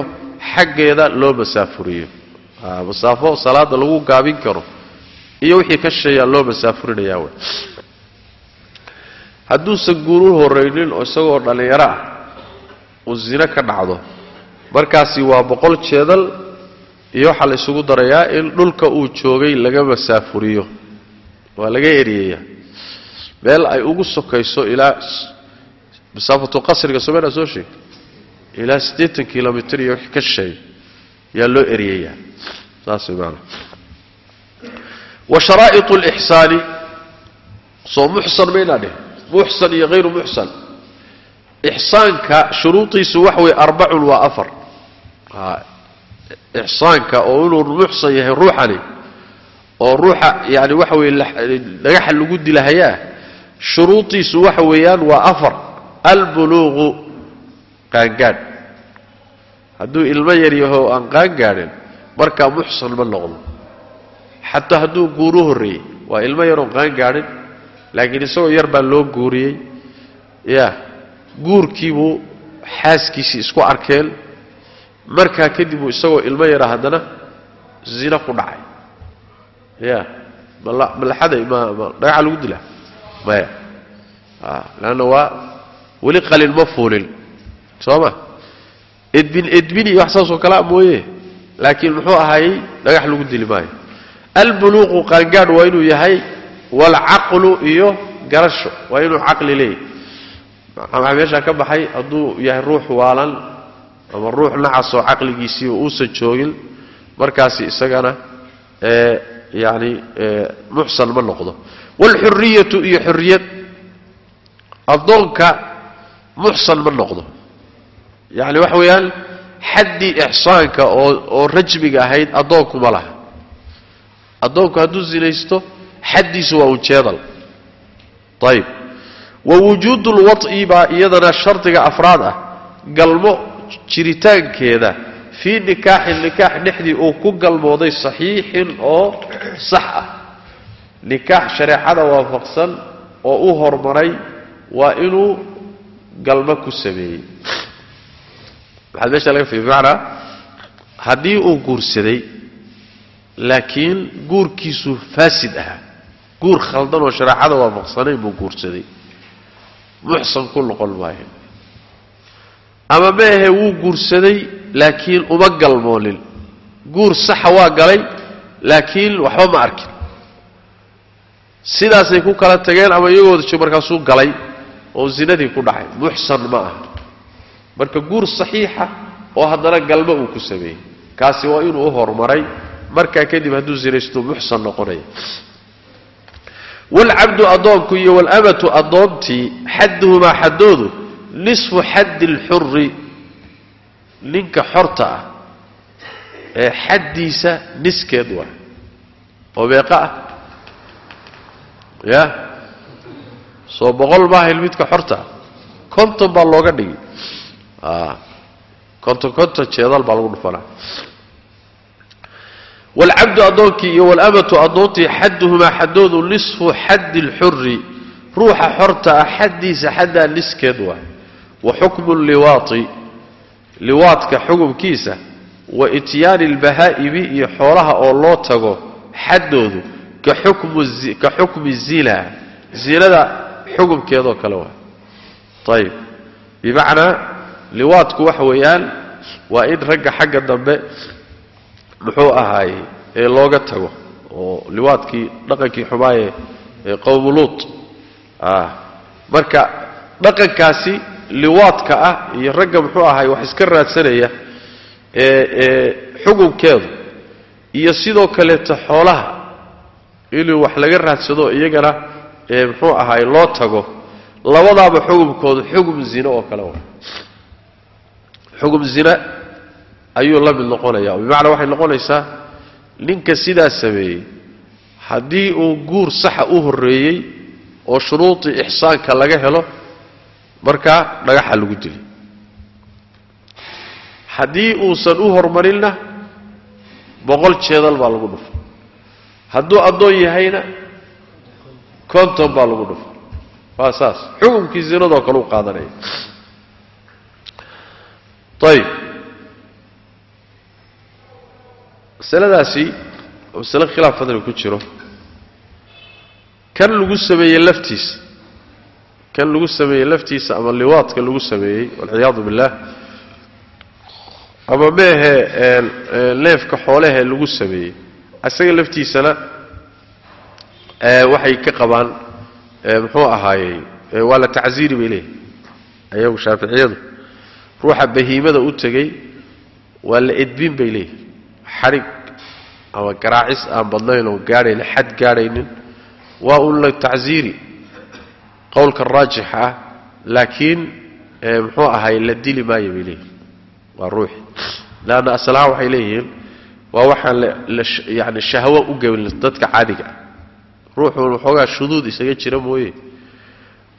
xaggeeda loo masaafuriyo. Masaafo salaada lagu gaabin karo iyo wixii ka shisheeyaa loo masaafurinayaa wey hadduusan guur u horraynin oo isagoo dhallinyaro ah uu zino ka dhacdo markaasi waa boqol jeedal iyo waxaa la isugu darayaa in dhulka uu joogay laga masaafuriyo waa laga eryeeyaa meel ay ugu sokayso ilaa masaafatu qasriga somayna soo sheeg? Ilaa siddeetan kilomitr iyo wixii ka shisheeya yaa loo eryeeyaa saas wa sharaa'iط اlixsaani soo muxsan maynaa dheh muxsan iyo hayru muxsan ixsaanka shuruudiisu waxa weeye arbacun waa afar ixsaanka oo inuu muxsan yahay ruuxani oo ruuxa yani waxa weye dhagaxa lagu dilahayaa shuruudiisu waxa weeyaan waa afar. Albuluuqu qaangaadh. Hadduu ilmo yar yaho aan qaangaadhin markaa muxsan ma noqdo. Xataa hadduu guur u horreeyey waa ilmo yaroon qaangaadhin laakiin isagoo yar baa loo guuriyey. Ya guurkiibuu xaaskiisii isku arkeen markaa kadib uu isagoo ilmo yara haddana zino ku dhacay. Ya malaxaday ma ma dhagaxa lagu dilaa maya. Leanna waa weli qalin ma fuulin. Soo ma edbin edbin iyo wax saasoo kalea mooye. Laakiin muxuu ahaayey dhagax lagu dili maayo. Albuluuqu qaangaadh waa inuu yahay waalcaqlu iyo garasho. Waa inuu caqli leeyahy meeshaa ka baxay? Hadduu yahay ruux waalan ama ruux nacasoo caqligiisiiba uusan joogin markaasi isagana yani muxsan ma noqdo. Waalxuriyatu iyo xuriyad addoonka muxsan ma noqdo. Yani waxa weeyaan xaddii ixsaanka oo oo rajmiga ahayd addoonku ma laha. Addoonku hadduu sinaysto xaddiisu waa ujeedal. Ayib wa wujuudu lwaط'i baa iyadana shardiga afraad ah galmo jiritaankeeda fii nikaaxin nikaax dhexdii uu ku galmooday saxiixin oo sax ah. Nikaax shareecada waafaqsan oo u hormaray waa inuu galmo ku sameeyey. Waxaad meesha laga fi bimacnaa haddii uu guursaday laakiin guurkiisu faasid ahaa. Guur khaldan oo shareecada waafaqsanayn buu guursaday. Muxsan ku noqon maayo ama ma ahe wuu guursaday laakiin uma galmoonin. Guur saxa waa galay laakiin waxba ma arkin. Sidaasay ku kala tageen ama iyagooda markaasuu galay oo zinadii ku dhacay. Muxsan ma aha. Marka guur saxiixa oo haddana galmo uu ku sameeyey. Kaasi waa inuu u horumaray markaa kadib hadduu zinaysto muxsan noqonaya waalcabdu addoonku iyo waalamatu addoontii xadduhumaa xaddoodu nisfu xaddi alxuri ninka xorta ah ee xaddiisa niskeed waa oo beeqa ah. Ya? Soo boqol maahayl midka xorta ah. Konton baa looga dhigi konton konton jeedal baa lagu dhufanaa waalcabdu addoonkii iyo walamatu addoontii xadduhumaa xaddoodu nisfu xaddi lxuri ruuxa xorta ah xaddiisa xaddaa niskeed waay wa xukmu liwaati liwaadka xukumkiisa wa ityaani lbahaa'imi iyo xoolaha oo loo tago xaddoodu ka xukmi zina zinada xukumkeedoo kale waay ayib bimacnaa liwaadku waxa weeyaan waa in ragga xagga dambe muxuu ahaaye ee looga tago oo liwaadkii dhaqankii liwaadka ah iyo ragga muxuu ahaay wax iska raadsanaya ee xukunkeedu iyo sidoo kaleeto xoolaha inuu wax laga raadsado iyagana ee muxuu ahaay loo tago. Labadaaba xukumkoodu xugum zine oo kale wa xugum zina ayuu la mid noqonaya. Bimacnaa waxay noqonaysaa ninka sidaa sameeyey haddii uu guur saxa u horreeyey oo shuruudii ixsaanka laga helo markaa dhagaxa lagu dilay haddii uusan u hormarinna boqol jeedal baa lagu dhufay hadduu addoon yahayna konton baa lagu dhufay waa saas. Xukumkii zinadoo kale u qaadanaya ayib masaladaasi masale khilaaf fadli ku jiro. Kan lagu sameeyey laftiisa kan lagu sameeyey laftiisa ama liwaadka lagu sameeyey walciyaadu billaah ama meehe neefka xoolehee lagu sameeyey. Isaga laftiisana waxay ka qabaan muxuu ahaayey waa la tacziiri bay leeyihi ayagu shaaficiyadu. Ruuxa bahiimada u tegey waa la edbin bay leeyihi xadhig ama garaacis aan badnayn oo gaadhaynin xad gaadhaynin waa un la tacziiri qowlka raajixa ah laakiin muxuu ahaay la dili maayo bay leeyihiin waa ruuxi. Leanna asalahaan waxay leeyihiin waa waxaan yani shahwo u gebin dadka caadiga ah. Waxoogaa shuduud isaga jira mooye.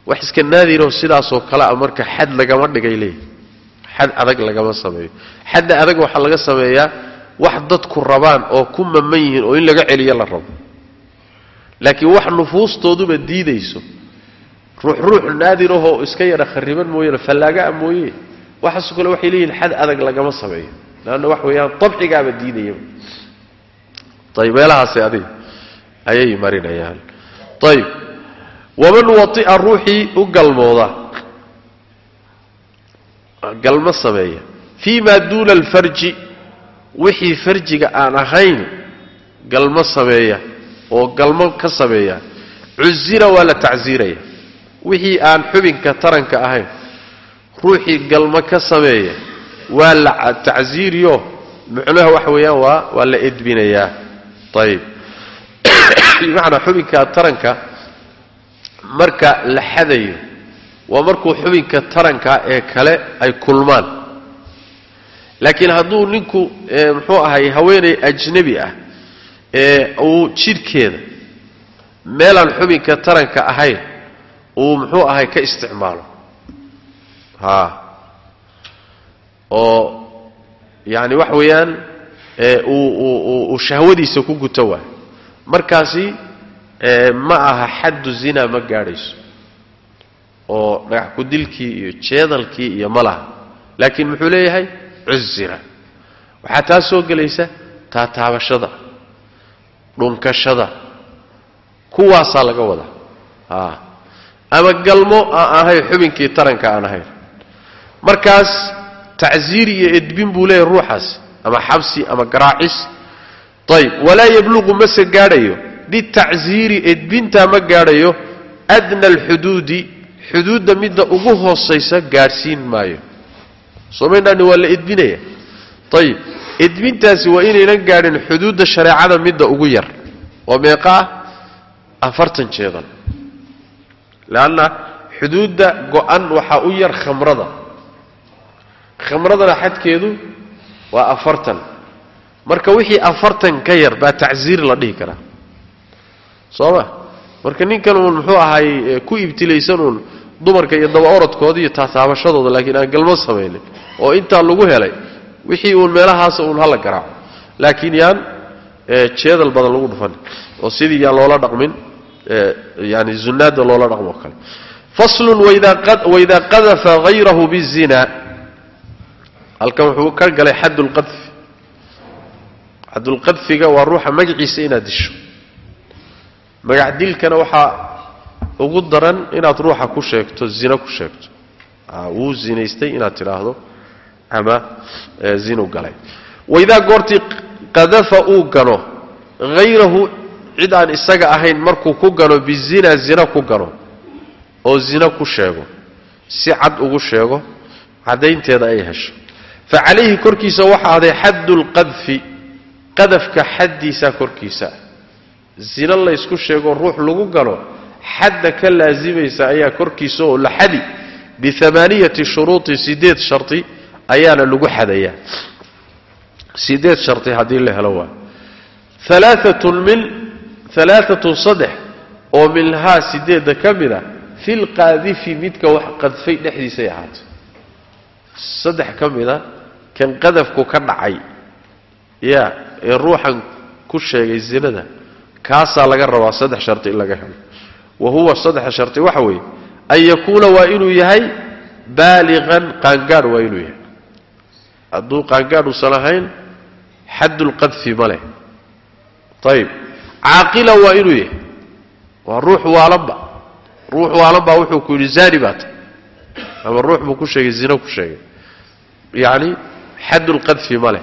Wax iska naadiroo sidaasoo kale a marka xad lagama dhigay leeyihi xad adag lagama sameeyo. Xadda adag waxaa laga sameeyaa wax dadku rabaan oo ku maman yihiin oo in laga celiyo la rabo. Laakiin wax nufuustooduba diidayso ruux ruux naadirahoo iska yara khariban mooyane fallaagaa mooye. Waxaasoo kale waxay leeyihiin xad adag lagama sameeyo. Leanna wax weeyaan dabcigaaba diidayaba ayb meelahaasay adiga ayay marinayaan. Ayb waman waia ruuxii u galmooda? Galmo sameeya. Fii duuna alfarji wixii farjiga aan ahayn galmo sameeya oo galmo ka sameeya. Cuzira waa la tacsiiraya wixii aan xubinka taranka ahayn. Ruuxii galmo ka sameeya waa la tacsiiriyo macnaha waxa weeyaan waa waa la edbinayaa. Ayib bimacnaa xubinka taranka marka la xadayo waa markuu xubinka taranka ee kale ay kulmaan. Laakiin hadduu ninku muxuu ahay haweenay ajnabi ah ee uu jidhkeeda meelaan xubinka taranka ahayn uu muxuu ahay ka isticmaalo. Ha. Oo yacani waxa weeyaan uu shahwadiisa ku guto waay markaasi ma aha xaddu zina ma gaadhayso. Oo dhagax kudilkii iyo jeedalkii iyo ma laha. Laakiin muxuu leeyahay cuzira waxaa taa soo gelaysa taataabashada dhunkashada. Kuwaasaa laga wadaa. A ama galmo aan ahayn xubinkii taranka aan ahayn markaas tacsiir iyo edbin buu leeyahay ruuxaas ama xabsi ama garaacis. Ayb walaa yabluqu mase gaadhayo. Bitacsiiri edbintaa ma gaadhayo. Adna alxuduudi xuduudda midda ugu hoosaysa gaadhsiin maayo. Somaynani waa la edbinaya. Ayib edbintaasi waa inaynan gaadhin xuduudda shareecada midda ugu yar. Oo meeqa ah afartan jeedal leanna xuduudda go-an waxaa u yar khamrada khamradana xadkeedu waa afartan marka wixii afartan ka yar baa tacsiir la dhihi karaa soo ma marka ninkan uun muxuu ahaay ku ibtilaysan uun dumarka iyo daba orodkooda iyo taataabashadooda laakiin aan galmo samaynin oo intaa lagu helay wixii uun meelahaas uun hala garaaco laakiin yaan ee jeedal badan lagu dhufan oo sidii yaan loola dhaqmin yani zunaada loola dhaqmo kale. Faslun waidaa qadafa hayrahu bizina. Halkan wuxuu ka galay xaddulqadfi xaddulqadfiga waa ruuxa magaciisa inaad disho. Magac dilkana waxaa ugu daran inaad ruuxa ku sheegto zino ku sheegto. Wuu zinaystay inaad tidhaahdo ama zinu galay. Waidaa goortii qadafa uu gano hayrahu cid aan isaga ahayn markuu ku gano bizina zina ku gano oo zina ku sheego. Si cad ugu sheego caddaynteeda ay hesho. Fa calayhi korkiisa waxaa ahday xaddu lqadfi qadafka xaddiisa korkiisa. Zina laysku sheego ruux lagu galo xadda ka laasimaysa ayaa korkiisa oo la xadi. Biamaaniyati shuruuطi sideed sharti ayaana lagu xadayaa sideed sharti haddii la helo waa. Alaaatun min alaaatun saddex oo minhaa sideedda ka mid a fi lqaadifi midka wax qadfay dhexdiisay ahaatay saddex ka mid a kan qadafku ka dhacay ya ee ruuxan ku sheegay zinada kaasaa laga rabaa saddex sharti in laga helo wa huwa saddexa sharti waxa weeye an yakuuna waa inuu yahay baaliqan qaangaadh waa inuu yahay hadduu qaangaadh uusan ahayn xaddulqadfi ma leh ayib caaqilan waa inuu yahay. Waa ruux waalanba ruux waalanba wuxuu ku yidhi zani baa ta ama ruux buu ku sheegay zino ku sheegay. Yacni xaddulqadfi ma leh.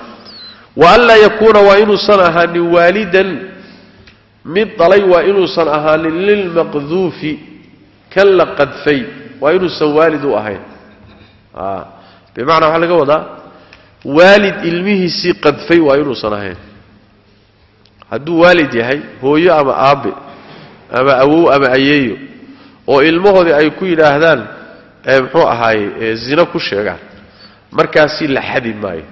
Wa an laa yakuuna waa inuusan ahaanin waalidan. Mid dhalay waa inuusan ahaanin lilmaqduufi kan la qadfay. Waa inuusan waalid u ahayn. Bimacnaa waxaa laga wadaa waalid ilmihiisii qadfay waa inuusan ahayn hadduu waalid yahay hooyo ama aabbe ama awow ama ayeeyo oo ilmahoodii ay ku yidhaahdaan muxuu ahaaye zino ku sheegaan markaasi la xadi maayo.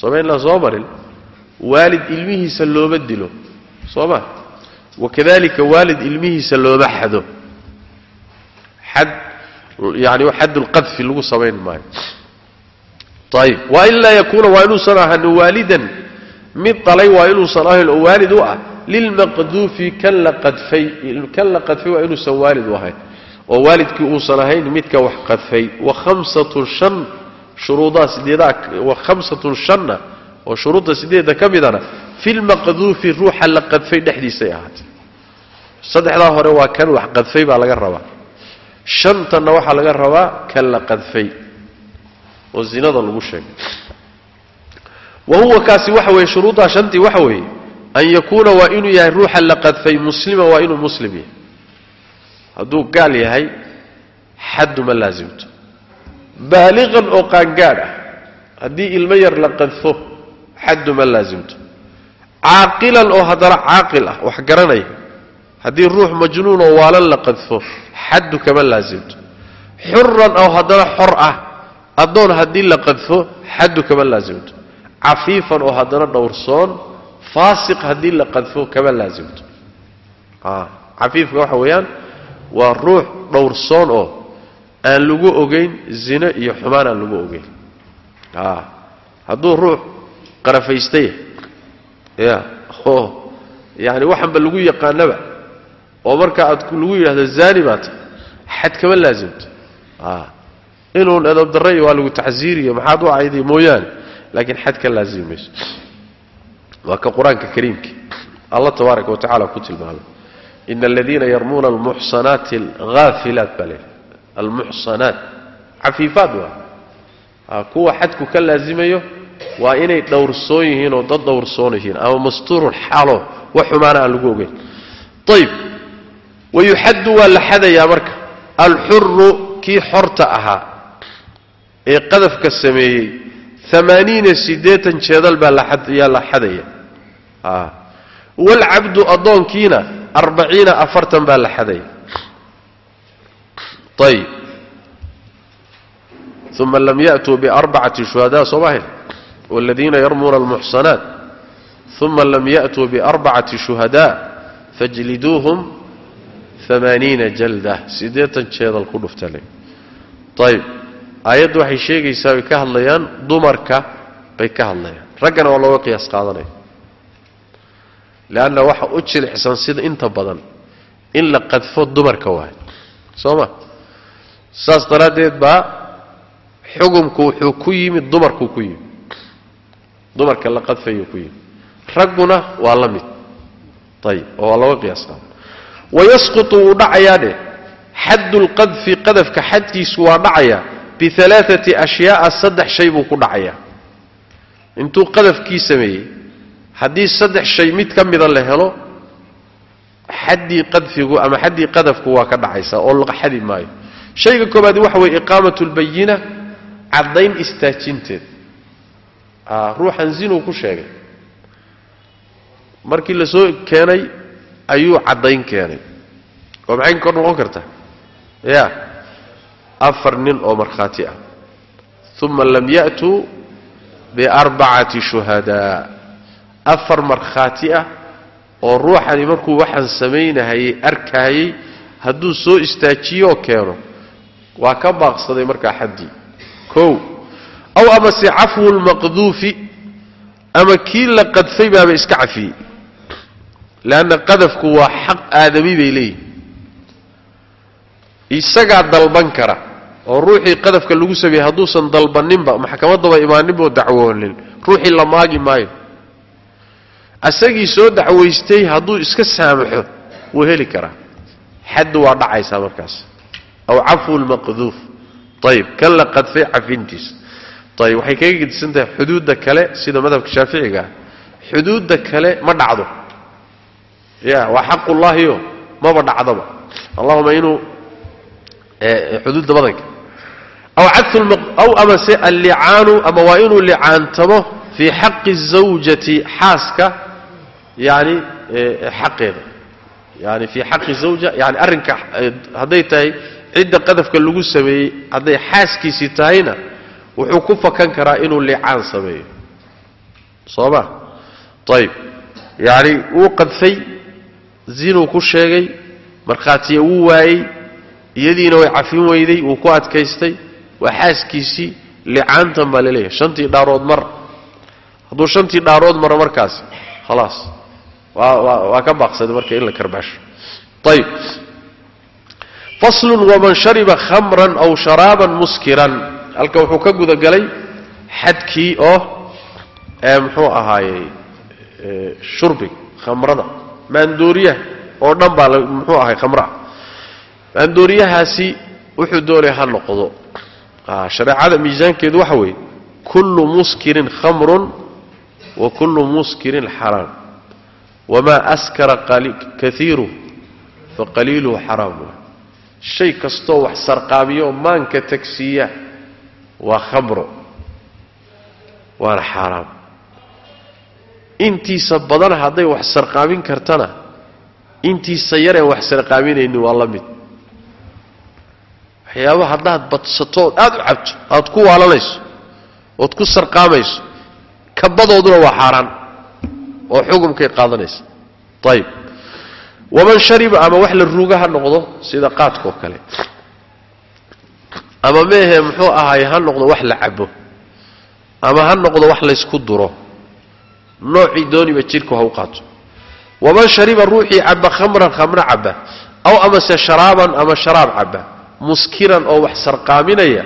Somaynlaan soo marin. Waalid ilmihiisa looma dilo. Soo ma? Wakadalika waalid ilmihiisa looma xado. Xad yani xaddulqadfi lagu samayn maayo. Ayib wa in laa yakuuna waa inuusan ahanin waalidan mid dhalay waa inuusan ahayn oo waalid u ah lilmaqduufi kan la qadfay kan la qadfay waa inuusan waalid u ahayn. Oo waalidkii uusan ahayn midka wax qadfay. Khamsatun shanna oo shuruudda sideedda ka midana fi lmaqduufi ruuxa la qadfay dhexdiisay ahaatay. Saddexdaa hore waa kan wax qadfay baa laga rabaa. Shantanna waxaa laga rabaa kan la qadfay oo zinada lagu sheegay wa huwa kaasi waxa weeye shuruuddaa shantii waxa weeye an yakuuna waa inuu yahay ruuxa la qadfay muslima waa inuu muslim yahay. Hadduu gaal yahay xaddu ma laasimto baaliqan oo qaangaadh ah haddii ilmo yar la qadfo xaddu ma laasimto caaqilan oo haddana caaqil ah wax garanaya haddii ruux majnuun oo waalan la qadfo xaddu kama laasimto xuran oo haddana xor ah addoon haddii la qadfo xaddu kama laasimto cafiifan oo haddana dhowrsoon faasiq haddii la qadfo kama laasimto cafiifka waxa weeyaan waa ruux dhowrsoon oo aan lagu ogeyn zino iyo xumaan aan lagu ogeyn. Hadduu ruux qarafaystaya ya oo yani waxanba lagu yaqaanaba oo marka aad lagu yidhahdo zani baa xad kama laasimto inuun edabdarray waa lagu tacsiiriyo maxaad u ayday mooyaane laakiin xad ka mayso waa ka qur'aanka kariimka. Allah tabaaraka wa tacala ku tilmaamay ina aladiina yarmuuna almuxsanaati alghaafilaat baa leehay almuxsanaat cafiifaad waa. Kuwa xadku ka laasimayo waa inay dhowrsoon yihiin oo dad dhowrsoon yihiin ama mastuurun xaalo wax aan lagu ogeyn. Ayib wayuxaddu waa la xadayaa marka. Alxuru kii xorta ahaa ee qadafka sameeyey amaaniina siddeetan jeedal baa yaa la xadaya waalcabdu addoonkiina arbaciina afartan baa la xadaya ayib uma lam ya'tuu biarbacati shuhadaa soo mahayn waaladiina yarmuuna almuxsanaat. Uma lam ya'tuu biarbacati shuhadaa fajliduuhum amaaniina jalda. Siddeetan jeedal ku dhuftale. Ayib aayaddu waxay sheegaysaa bay ka hadlayaan dumarka bay ka hadlayaan. Raggana waa looga qiyaas qaadanaya. Leanna waxa u jilicsan sida inta badan in la qadfo dumarka waay soo ma saas daraaddeed baa xugumku wuxuu ku yimid dumarkuu ku yimid. Dumarka la qadfayuu ku yimid. Ragguna waa la mid. Ayib oo waa looga qiyaastaa wayasqutu wuu dhacayaa dheh xaddu lqadfi qadafka xadkiisu waa dhacayaa bialaaati ashyaaa saddex shay buu ku dhacayaa intuu qadafkii sameeyey haddii saddex shay mid ka mida la helo xaddii qadfigu ama xaddii qadafku waa ka dhacaysaa oo la xadi maayo shayga koobaad waxa weye iqaamat lbayina caddayn istaajinteed ruuxan zinuu ku sheegay markii la keenay ayuu caddayn keenay oo maxay kor noqon kartaa ya afar nin oo markhaati ah. Uma lam ya'tuu biarbacati shuhadaa afar markhaati ah oo ruuxani markuu waxaan samaynahayey arkaayey hadduu soo istaajiyooo keeno waa ka baaqsaday markaa xaddii kow aw amase cafwu lmaqduufi ama kii la qadfay baaba iska cafiyey. Leanna qadafku waa xaq aadami bay leeyihiin isagaa dalban kara oo ruuxii qadafka lagu sameeyey hadduusan dalbaninba maxkamaddaba imaaninboo dacwoonin. Ruuxii la maagi maayo. Asagii soo dacwaystay hadduu iska saamaxo wuu heli karaa. Xaddu waa dhacaysaa markaas. Aw cafwu lmaqduuf ayib kan la qadfay cafintiisa. Ayib waxay kaga gedisan tahay xuduudda kale sida madhabka shaaficiga. Xuduudda kale ma dhacdo. Ya waa xaqullaahiyo maba dhacdaba allahuma inuu xuduudda badanka. Aw aw amase allicaanu ama waa inuu licaantamo fii xaqi zawjati xaaska yani xaqeeda. Yani fii xaqi zawja yani arrinka hadday tahay cidda qadafka lagu sameeyey hadday xaaskiisii tahayna wuxuu ku fakan karaa inuu licaan sameeyo. Soo ma ayib yani wuu qadfay zinuu ku sheegay markhaatiya wuu waayey iyadiina way cafin weyday wuu ku adkaystay. Waa xaaskiisii licaantan baa la leeyahay shantii dhaarood mar. Hadduu shantii dhaarood maro markaasi khalaas. Waa ka baaqsaday marka in la karbaasho. Ayib faslun waman shariba khamran aw sharaaban muskiran. Halka wuxuu ka gudagalay xadkii oo muxuu ahaayey shurbi khamrada. Maandooriyaha oo dhan baa muxuu ahay khamraa maandooriyahaasi wuxuu doonaya ha noqdo. Shareecada miisaankeedu waxa weeye kullu muskirin khamrun wa kullu muskirin xaraam. Wamaa askara kaiiruh faqaliiluhu xaraam. Shay kastoo wax sarqaabiyo maanka tagsiiya waa khamro waana xaaraam intiisa badan hadday wax sarqaamin kartana intiisa yareen wax sarqaaminaynin waa la mid waxyaaba haddaad badsato aada u cabto aad ku waalanayso ood ku sarqaamayso kabadooduna waa xaaraan oo xukumkay qaadanaysa. Ayib waman shariba ama wax la ruuga ha noqdo sida qaadkaoo kale. Ama meehe muxuu ahaaye ha noqdo wax la cabo ama ha noqdo wax laysku duro. Noocii dooniba jidhku ha u qaato. Waman shariba ruuxii caba khamran khamro caba aw amase sharaaban ama sharaab caba muskiran oo wax sarqaaminaya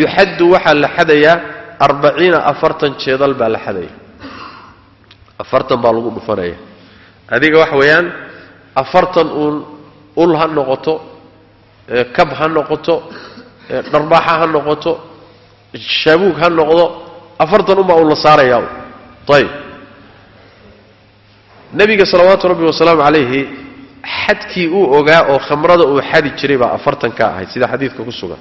yuxaddu waxaa la xadayaa arbaciina afartan jeedal baa la xadaya. Afartan baa lagu dhufanaya. Adiga waxa weeyaan afartan uun ul ha noqoto kab ha noqoto dharbaaxa ha noqoto shaabuug ha noqdo afartan unbaa uun la saarayaa ayib nebiga salawaatu rabbi wasalaamu calayhi xadkii uu ogaa oo khamrada uu xadi jiray baa afartan ka ahayd. Sida xadiidka ku sugan.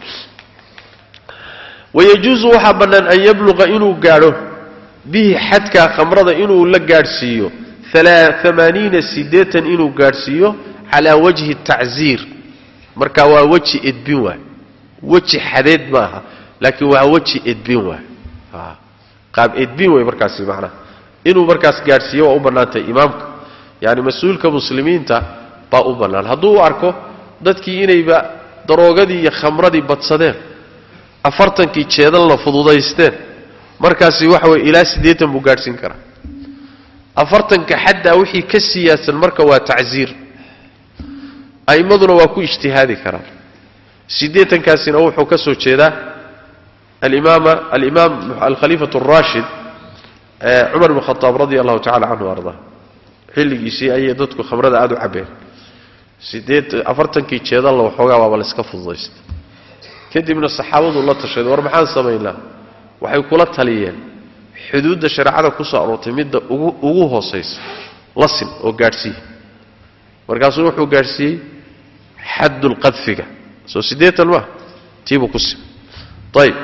Wayajuusu waxaa bannaan an yabluqa inuu gaadho bihi xadkaa khamrada inuu la gaadhsiiyo amaaniina sideetan inuu gaadhsiiyo calaa wajhi tacziir. Marka waa weji edbin waay. Weji xadeed maaha laakiin waa weji edbin waay. Qaab edbin way markaasi macnaha inuu markaas gaadhsiiyo waa u bannaantay imaamka. Yani mas'uulka muslimiinta baa u bannaan. Hadduu u arko dadkii inayba daroogadii iyo khamradii badsadeen afartankii jeedalna fududaysteen markaasi waxa weye ilaa siddeetan buu gaadhsiin karaa. Afartanka xaddaa wixii ka siyaasan marka waa tacsiir a'immaduna waa ku ijtihaadi karaan. Siddeetankaasina wuxuu ka soo jeedaa alimaama alimaam alkhaliifatu araashid cumar bn khadaab radia allahu tacala canhu ardaa xilligiisii ayay dadku khamrada aada u cabbeen sideed afartankii jeedalla waxoogaa waaba layska fududaysta kadibna saxaabadu la tashaday war maxaan samaynaa? Waxay kula taliyeen. Xuduudda shareecada ku soo aroortay midda ugu hoosaysa. La sin oo gaadhsiiya markaasuu wuxuu gaadhsiiyey xaddulqadfiga soo siddeetan maa tiibuu ku sim ayib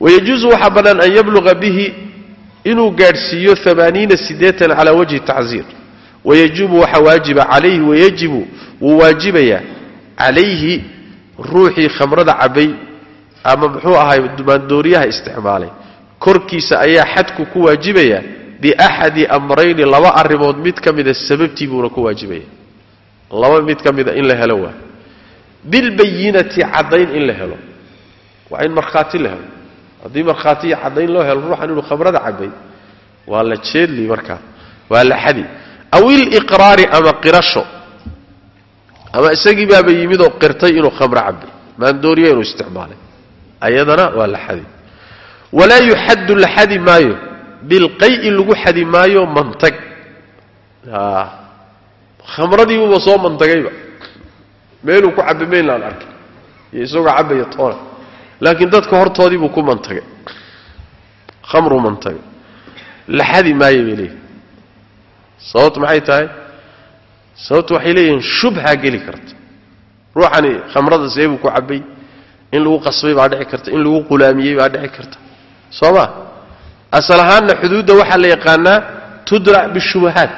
wayajuusu waxaa bannaan an yabluqa bihi inuu gaadhsiiyo amaaniina siddeetan calaa wajhi tacsiir wayajibu waxaa waajiba calayhi wayajibu wuu waajibayaa calayhi ruuxii khamrada cabbay ama muxuu ahay maandooriyaha isticmaalay. Korkiisa ayaa xadku ku waajibaya biaxadi amrayni laba arrimood mid ka mida sababtii buuna ku waajibaya. Laba mid ka mida in la helo waa. Bilbayinati caddayn in la helo. Waa in markhaati la helo. Haddii markhaatiya caddayn loo aw iliqraari ama qirasho. Ama isagii baaba yimid oo qirtay inuu khamro cabbay maandooriya inuu isticmaalay. Ayadana waa la xadi. Walaa yuxaddu la xadi maayo. Bilqay'i lagu xadi maayo mantag. Khamradiibuuba soo mantagayba. Meeluu ku mayn laan arkay iyo isagoo cabbaya toona. Laakiin dadka hortoodiibuu ku mantagay. Khamruu mantagay la xadi maayo bay leeyihiin sababtu maxay tahay? Sababtu waxay leeyihiin shubha geli karta. Ruuxani khamrada seebuu ku cabbay. In lagu qasbay baa dhici karta. In lagu qulaamiyey baa dhici karta. Soo ma asal ahaanna xuduudda waxaa la yaqaanaa tudrac bishubahaat.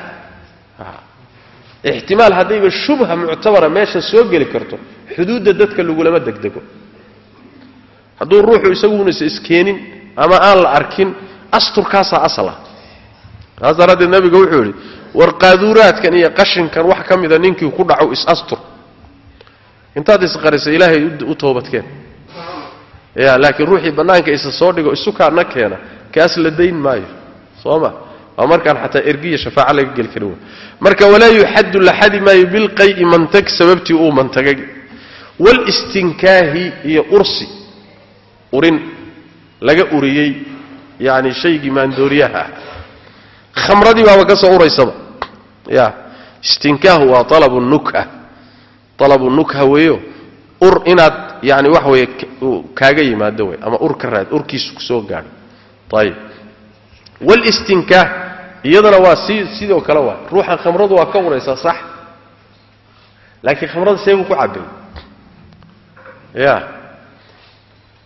Ixtimaal haddayba shubha muctabara meesha soo geli karto xuduudda dadka lagulama degdego. Hadduu ruuxu isaguunas iskeenin ama aan la arkin asturkaasaa asal ah. Taas daraaddeed nabiga wuxuu yidhi war iyo qashinkan wax ka mida ninkii ku dhaco is-astur intaad isqarisa ilaahay u toobadkeen. Ya laakiin ruuxii bannaanka isa soo dhigo isukaana keena kaas la dayn maayo. Soo ma? Waa markaan xataa ergiya shafaaca laga geli karin w marka walaa yuxaddu la xadi maayo bilqay'i mantag sababtii uu mantagay. Walistinkaahi iyo ursi urin laga uriyey yani shaygii maandooriyaha ah. Khamradii baaba ka soo uraysaba ya istinkaahu waa alabu nukha alabu nukha weeyo ur inaad yani waxa weeye kaaga yimaado wey ama ur ka raad urkiisu ku soo gaadho. Ayib walistinkaah iyadana waa si sidoo kale waa ruuxan khamradu waa ka uraysaa sax. Laakiin khamrada seebuu ku cabay ya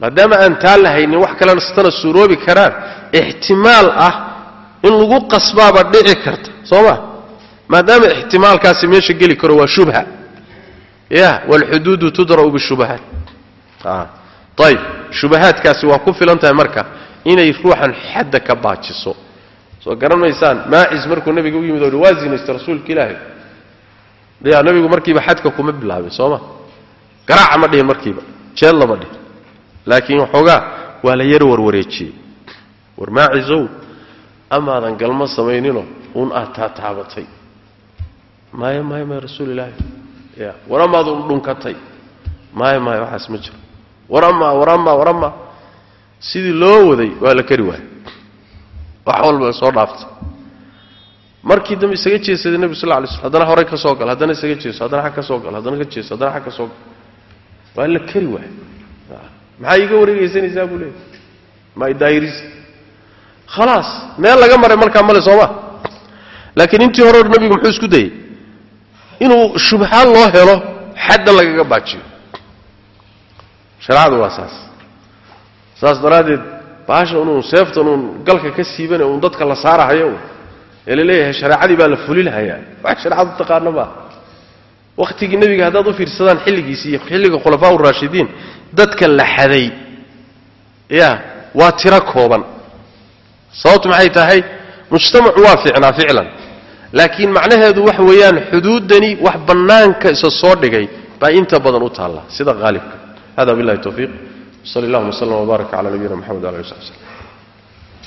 maadaama aan taa lahaynin wax kalena sitana suuroobi karaan ixtimaal ah in lagu qasbaaba dhici karta soo ma maadaama ixtimaalkaasi meesha geli karo waa shubha. Ya waalxuduudu tudra'u bishubahaat ayib shubahaadkaasi waa ku filan tahay marka inay ruuxan xadda ka baajiso. Soo garan maysaan maacis markuu nabiga u yimid o waa zinaysta rasuulka ilaahay. Ya nabigu markiiba xadka kuma bilaabin soo ma? Garaaca ma dhihin markiiba jeel lama dhihin. Laakiin waxoogaa waa la yar warwareejiyey. War maacisow amaadan galmo samayninoo uun aad taataabatay maya maya maya rasuul ilaahi ya war amaad un dhunkatay maya maya waxaas ma jiro. War amaa war amaa war amaa sidii loo waday waa la kari waayay wax walba soo dhaaftay markii dambe isaga jeesaday nebi sal lay slm haddana horey ka soo gal haddana isaga jeeso haddana xag ka soo gal haddana ka jeeso haddana xag ka soo gal. Waa la kari waayay maxaa iiga wareegaysanaysaa buu leeyay ma daahirisa. Khalaas meel laga maray markaa male sooma laakiin intii hore or nebigu muxuu isku dayey inuu shubhaan loo helo xadda lagaga baajiyo. Shareecadu waa saas. Saas daraaddeed baasha unuun seeftan uun galka ka siibane uun dadka la saarahayo ee la shareecadii baa la fulilhayaa. Wax shareecadu taqaano maaha wakhtigii nebiga haddaad u fiirsadaan xilligiisii iyo xilliga khulafaa uraashidiin dadka la xaday. Ya waa tiro kooban. Sababtu maxay tahay? Mujtamacu waa ficnaa ficlan laakiin macnaheedu waxa weeyaan xuduuddani wax bannaanka isa soo dhigay baa inta badan u taalla. Sida haalibka hada billahi tawfiiq. Sal allahuma slm wbaarak cala nabiyina mxamed ala ali sab slm